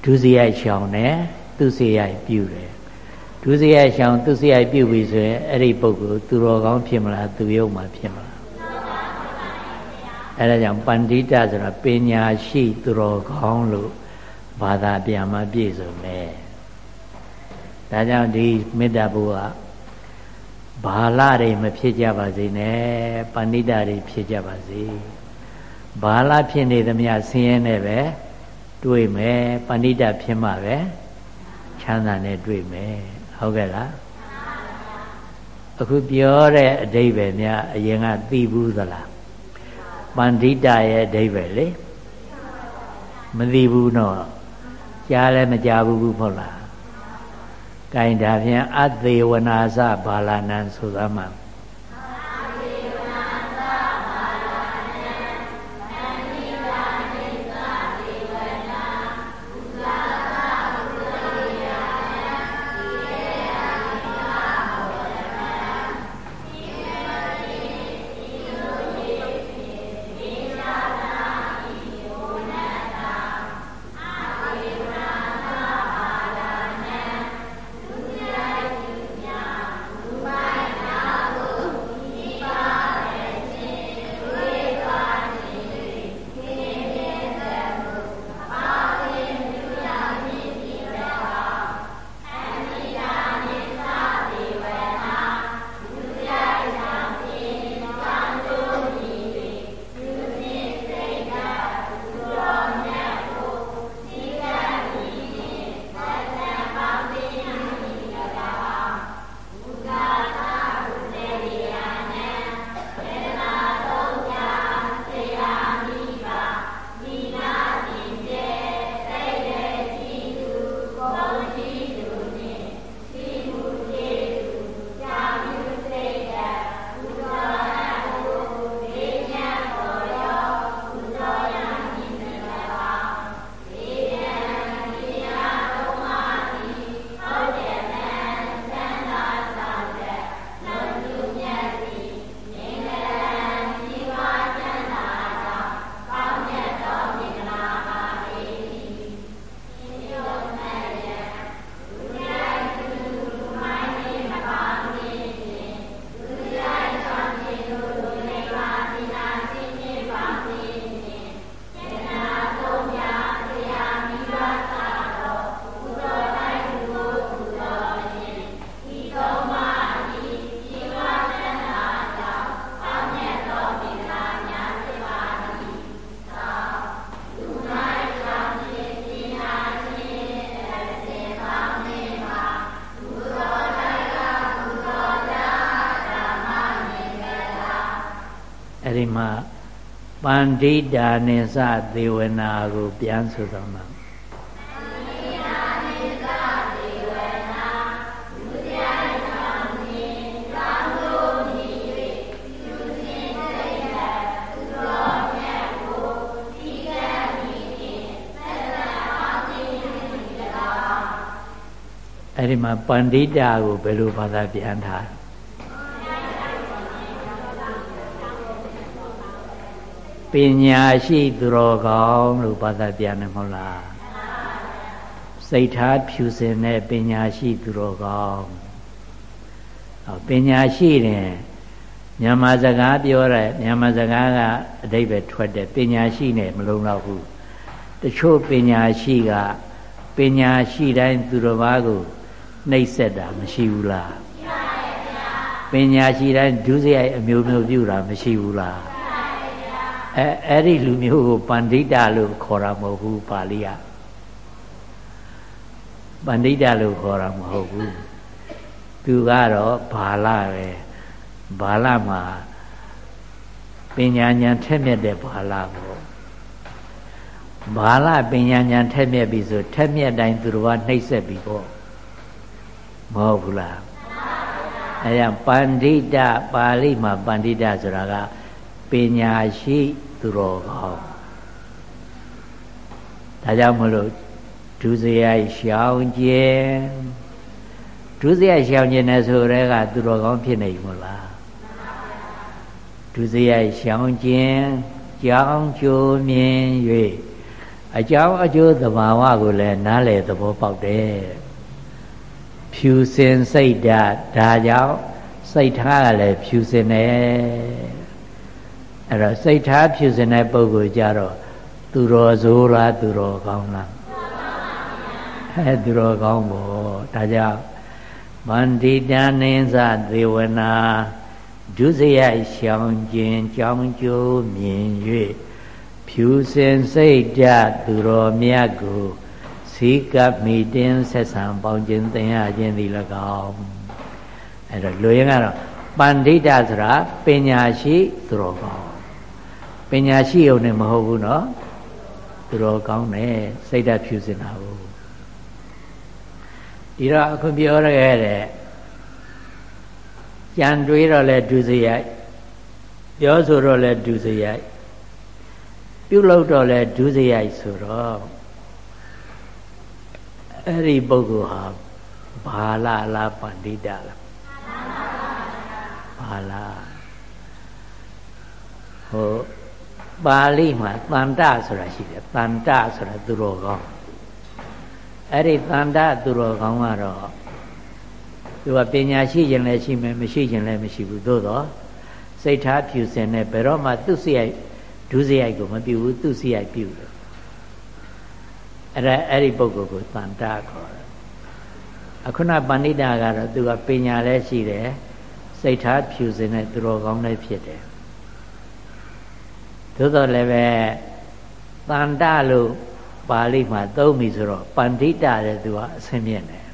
ဒုစရိုက်ရှောင်တယ်သူစရိုက်ပြုတယ်ဒုစရိုက်ရှောင်သူစရိုက်ပြုပြီဆိုရင်အဲ့ဒီပုဂ္ဂိုလ်သူတော်ကောင်းဖြစ်မလားသူယုံမှဖြစ်မလား အဲ့ဒါကြောင့်ပန္တိတဆိုတာပညာရှိသူတော်ကောင်းလို့ဘာသာပြန်မှပြည့်စုံတယ်ဒါကြောင့်ဒီမေတ္တာဘုရားဘာလတွေမဖြစ်ကြပါစေနဲ့ပဏိတတွေဖြစ်ကြပါစေဘာလဖြစ်နေသမျှဆင်းရဲနဲ့ပဲတွေ့မယ်ပဏိတဖြစ်မှပဲချမ်းသာနဲ့တွေ့မယ်ဟုတ်ကဲ့လားအခုပြောတဲ့အဓိပ္ပာယ်များအရင်ကသိဘူးသလား ပန္တိတရဲ့အဓိပ္ပာယ်လေမသိဘူးတော့ကြားလည်းမကြားဘူးဘူးမဟုတ်လား။ကင်ဒါဖြင့်အသေးဝနာစဘာလနံဆိုသမှာ န္တိတာနိသသေဝနာကိုပြန်ဆိုတော့မှာအဲ့ဒီမှာပန္တိတာကိုဘယ်လိုဘာသာပြန်ထား ပညာရှိသူတော်ကောင်းလို့ဘာသာပြန်တယ်မဟုတ်လားစိတ်ထားဖြူစင်တဲ့ပညာရှိသူတော်ကောင်းပညာရှိတယ်မြန်မာစကားပြောတဲ့မြန်မာစကားကအတိတ်ပဲထွက်တယ်ပညာရှိနဲ့မလုံလောက်ဘူးတချို့ပညာရှိကပညာရှိတိုင်းသူတော်ဘာကိုနှိပ်စက်တာမရှိဘူးလားမရှိပါဘူးဗျာပညာရှိတိုင်းဒုစရိုက်အမျိုးမျိုးပြုတာမရှိဘူးလား အဲအဲ့ဒီလူမျိုးကိုပန္ဒိတလို့ခေါ်တာမဟုတ်ဘူးပါဠိကပန္ဒိတလို့ခေါ်တာမဟုတ်ဘူးသူကတော့ဘာလပဲဘာလမှာပညာဉာဏ်ထက်မြက်တဲ့ဘာလပေါ့ဘာလပညာဉာဏ်ထက်မြက်ပြီဆိုထက်မြက်တိုင်းသူတော်ကနှိပ်စက်ပြီပေါ့မဟုတ်ဘူးလားအဲဒါပန္ဒိတပါဠိမှာပန္ဒိတဆိုတာက ပညာရှိသူတော်ကောင်းဒါကြောင့်မလို့ဒုစရိုက်ရှောင်ကျင်ဒုစရိုက်ရှောင်ကျင်တယ်ဆိုရဲကသူတော်ကောင်းဖြစ်နေမို့လားဒုစရိုက်ရှောင်ကျင်ကြောင်းကျိုးမြင်၍အကြောင်းအကျိုးသဘာဝကိုလည်းနားလည်သဘောပေါက်တယ်ဖြူစင်စိတ်ဓာတ်ဒါကြောင့်စိတ်ထားကလည်းဖြူစင်တယ် အဲ့တော့စိတ်ထားဖြူစင်တဲ့ပုဂ္ဂိုလ်ကြတော့သူတော်ဆိုးလားသူတော်ကောင်းလားအဲသူတော်ကောင်းပေါ့ဒါကြောင့်ဗန္တိတနိသသေဝနာဒုစရိုက်ရှောင်ခြင်းကြောင်းကျိုးမြင်၍ဖြူစင်စိတ်ဓာတ်သူတော်မြတ်ကိုစီကပ်မိတင်းဆက်ဆံပေါင်းခြင်းသင်ရခြင်းသည်၎င်းအဲ့တော့လူရင်းကတော့ပန္ဒိတဆိုတာပညာရှိသူတော်ကောင်း ပညာရှိုံနဲ့မဟုတ်ဘူးเนาะသူတော်ကောင်းတယ်စိတ်ဓာတ်ဖြူစင်တာကိုဒီတော့အခုပြောရခဲ့တဲ့ကြံတွေးတော့လဲဒုစရိုက်ပြောဆိုတော့လဲဒုစရိုက်ပြုလုပ်တော့လဲဒုစရိုက်ဆိုတော့အဲ့ဒီပုဂ္ဂိုလ်ဟာဘာလာလားပန္တိတလားဘာလာဟို ပါဠိမှာတန်တဆိုတာရှိတယ်တန်တဆိုတာသူတော်ကောင်းအဲ့ဒီတန်တသူတော်ကောင်းကတော့သူကပညာရှိခြင်းလည်းရှိမယ်မရှိခြင်းလည်းမရှိဘူးသို့တော့စိတ်ထားဖြူစင်တဲ့ဘယ်တော့မှသူ့စရိုက်ဒုစရိုက်ကိုမပြုဘူးသူ့စရိုက်ပြုတယ်အဲ့ဒါအဲ့ဒီပုဂ္ဂိုလ်ကိုတန်တခေါ်တယ်အခုနပဏိတာကတော့သူကပညာလည်းရှိတယ်စိတ်ထားဖြူစင်တဲ့သူတော်ကောင်းလည်းဖြစ်တယ် သို့တော်လည်းပဲတန်တလို့ပါဠိမှာသုံးပြီဆိုတော့ပန္တိတတဲ့သူကအဆင်မြင့်တယ်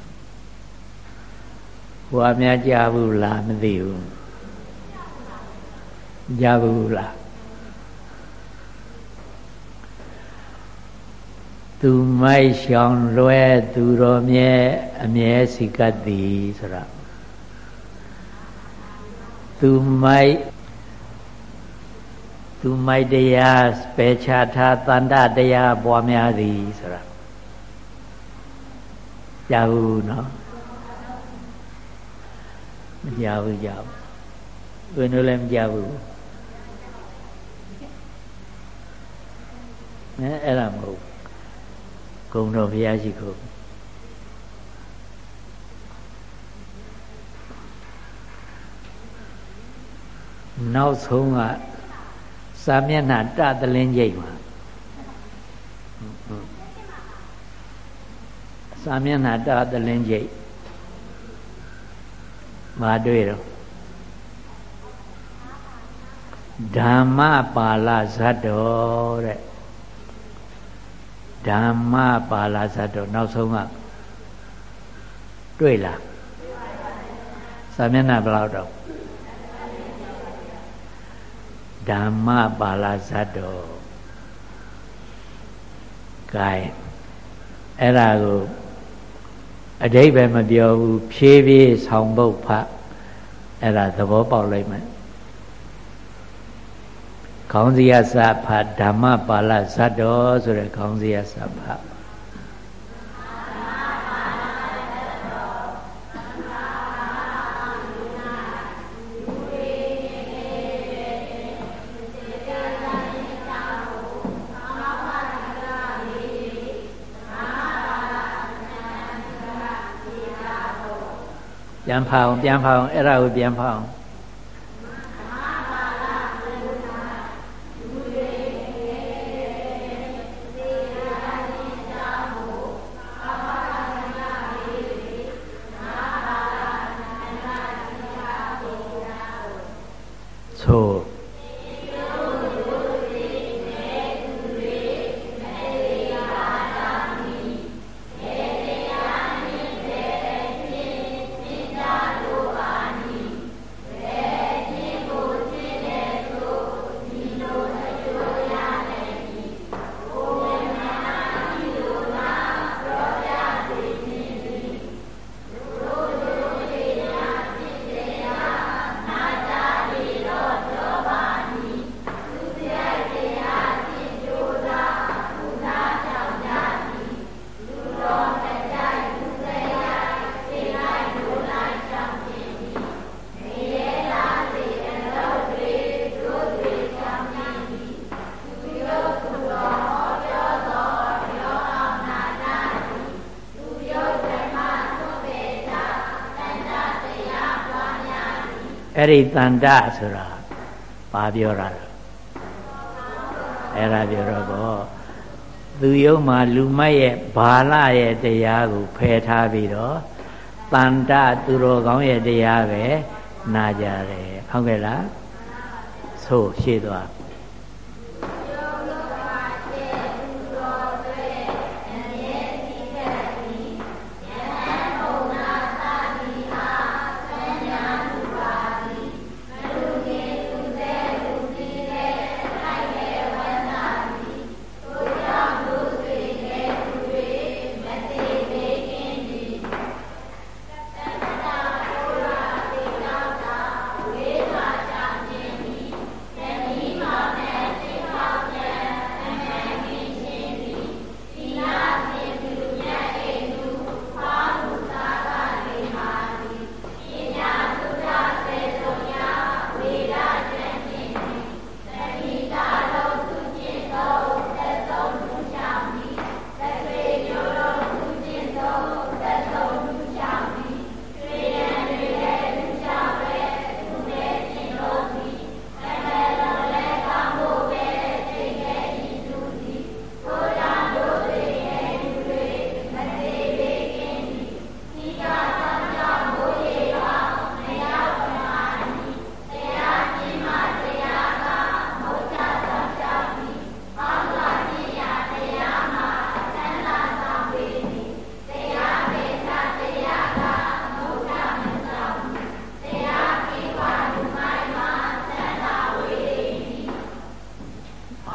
ဟိုအများကြားဘူးလားမသိဘူးကြားဘူးလားသူမိုက်ရှောင်လွဲသူတော်မြဲအမြဲစီကတ်သည်ဆိုတာသူမိုက် သူမိုက်တရားပယ်ချထားတန်တတရားပွားများသည်ဆိုတာကြားဘူးနော်မကြားဘူးကြားဘူးဘယ်လိုလဲမကြားဘူးနဲအဲ့ဒါမဟုတ်ဂုံတော်ဘုရားရှိခိုးနောက်ဆုံးက စာမျက်နှာတသလင်းကြိတ်မှာစာမျက်နှာတသလင်းကြိတ်မာတွေ့တော့ဓမ္မပါဠဇတ်တော်တဲ့ဓမ္မပါဠဇတ်တော်နောက်ဆုံးကတွေ့လားစာမျက်နှာဘယ်လောက်တော့ ဓမ္မပါဠဇတ်တော်ကဲအဲ့ဒါကိုအတိဘယ်မပြောဘူးဖြည်းဖြည်းဆောင်ပုတ်ဖတ်အဲ့ဒါသဘောပေါက်လိုက်မယ်ခေါင်းစည်းအစဖတ်ဓမ္မပါဠဇတ်တော်ဆိုတဲ့ခေါင်းစည်းအစဖ ဖအောင်ပြန်ဖအောင်အဲ့ဒါကိုပြန်ဖအောင် အဲ့ဒီတန်တဆိုတာဘာပြောတာလဲအဲ့ဒါပြောတော့ကောသူယုံမှာလူမတ်ရဲ့ဘာလရဲ့တရားကိုဖယ်ထားပြီးတော့တန်တသူတော်ကောင်းရဲ့တရားပဲနာကြတယ်ဟုတ်ကဲ့လားဆိုရှေ့သွား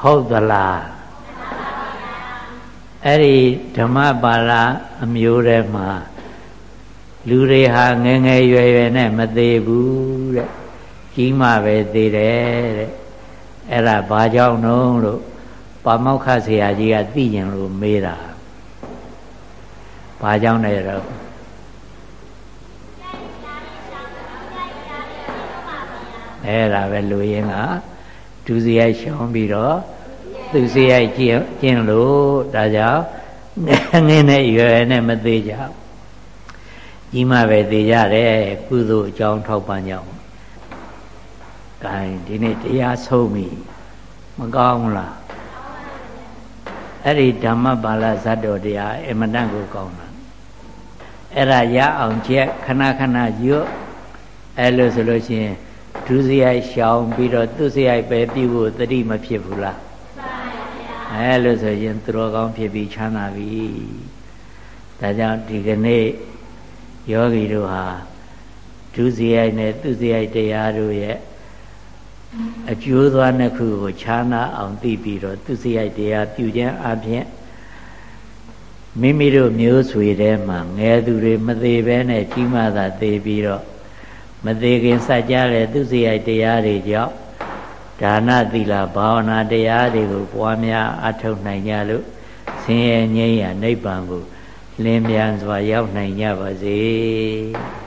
ဟုတ်သလားအဲ့ဒီဓမ္မပါဠိအမျိုးထဲမှာလူတွေဟာငယ်ငယ်ရွယ်ရွယ်နဲ့မသေးဘူးတဲ့ကြီးမှပဲသေးတယ်တဲ့အဲ့ဒါဘာကြောင့်နှုံးလို့ပါမောက္ခဆရာကြီးကသိရင်လို့မေးတာဘာကြောင့်လဲတော့အဲ့ဒါပဲလူရင်းကဒုစရိုက်ရှောင်ပြီးတော့ သူစရိုက်ကျင့်ကျင့်လို့ဒါကြောင့်ငင်းနဲ့ရွယ်နဲ့မသေးကြကြီးမှပဲသေးကြတယ်ကုသိုလ်အကြောင်းထောက်ပံ့ကြောင်းကဲဒီနေ့တရားဆုံးပြီမကောင်းလားအဲ့ဒီဓမ္မပါဠဇတ်တော်တရားအမတန်ကိုကောင်းတာအဲ့ဒါရအောင်ချက်ခဏခဏရွတ်အဲ့လိုဆိုလို့ရှိရင်ဒုစရိုက်ရှောင်ပြီးတော့သူစရိုက်ပဲပြုဖို့တတိမဖြစ်ဘူးလား အဲလို့ဆိုရင်သူတော်ကောင်းဖြစ်ပြီးချမ်းသာပြီဒါကြောင့်ဒီကနေ့ယောဂီတို့ဟာဒုစရိုက်နဲ့သူစရိုက်တရားတို့ရဲ့အကျိုးသွားနှစ်ခုကိုခြားနာအောင်သိပြီးတော့သူစရိုက်တရားပြုခြင်းအပြင်မိမိတို့မျိုးဆွေထဲမှာငယ်သူတွေမသေးဘဲနဲ့ကြီးမားသာသေးပြီးတော့မသေးခင်စัจကြတဲ့သူစရိုက်တရားတွေကြောင့် ဒါနသီလဘာဝနာတရားတွေကိုပွားများအထောက်နိုင်ကြလို့ဆင်းရဲငြိမ်းရာနိဗ္ဗာန်ကိုလင်းမြန်စွာရောက်နိုင်ကြပါစေ။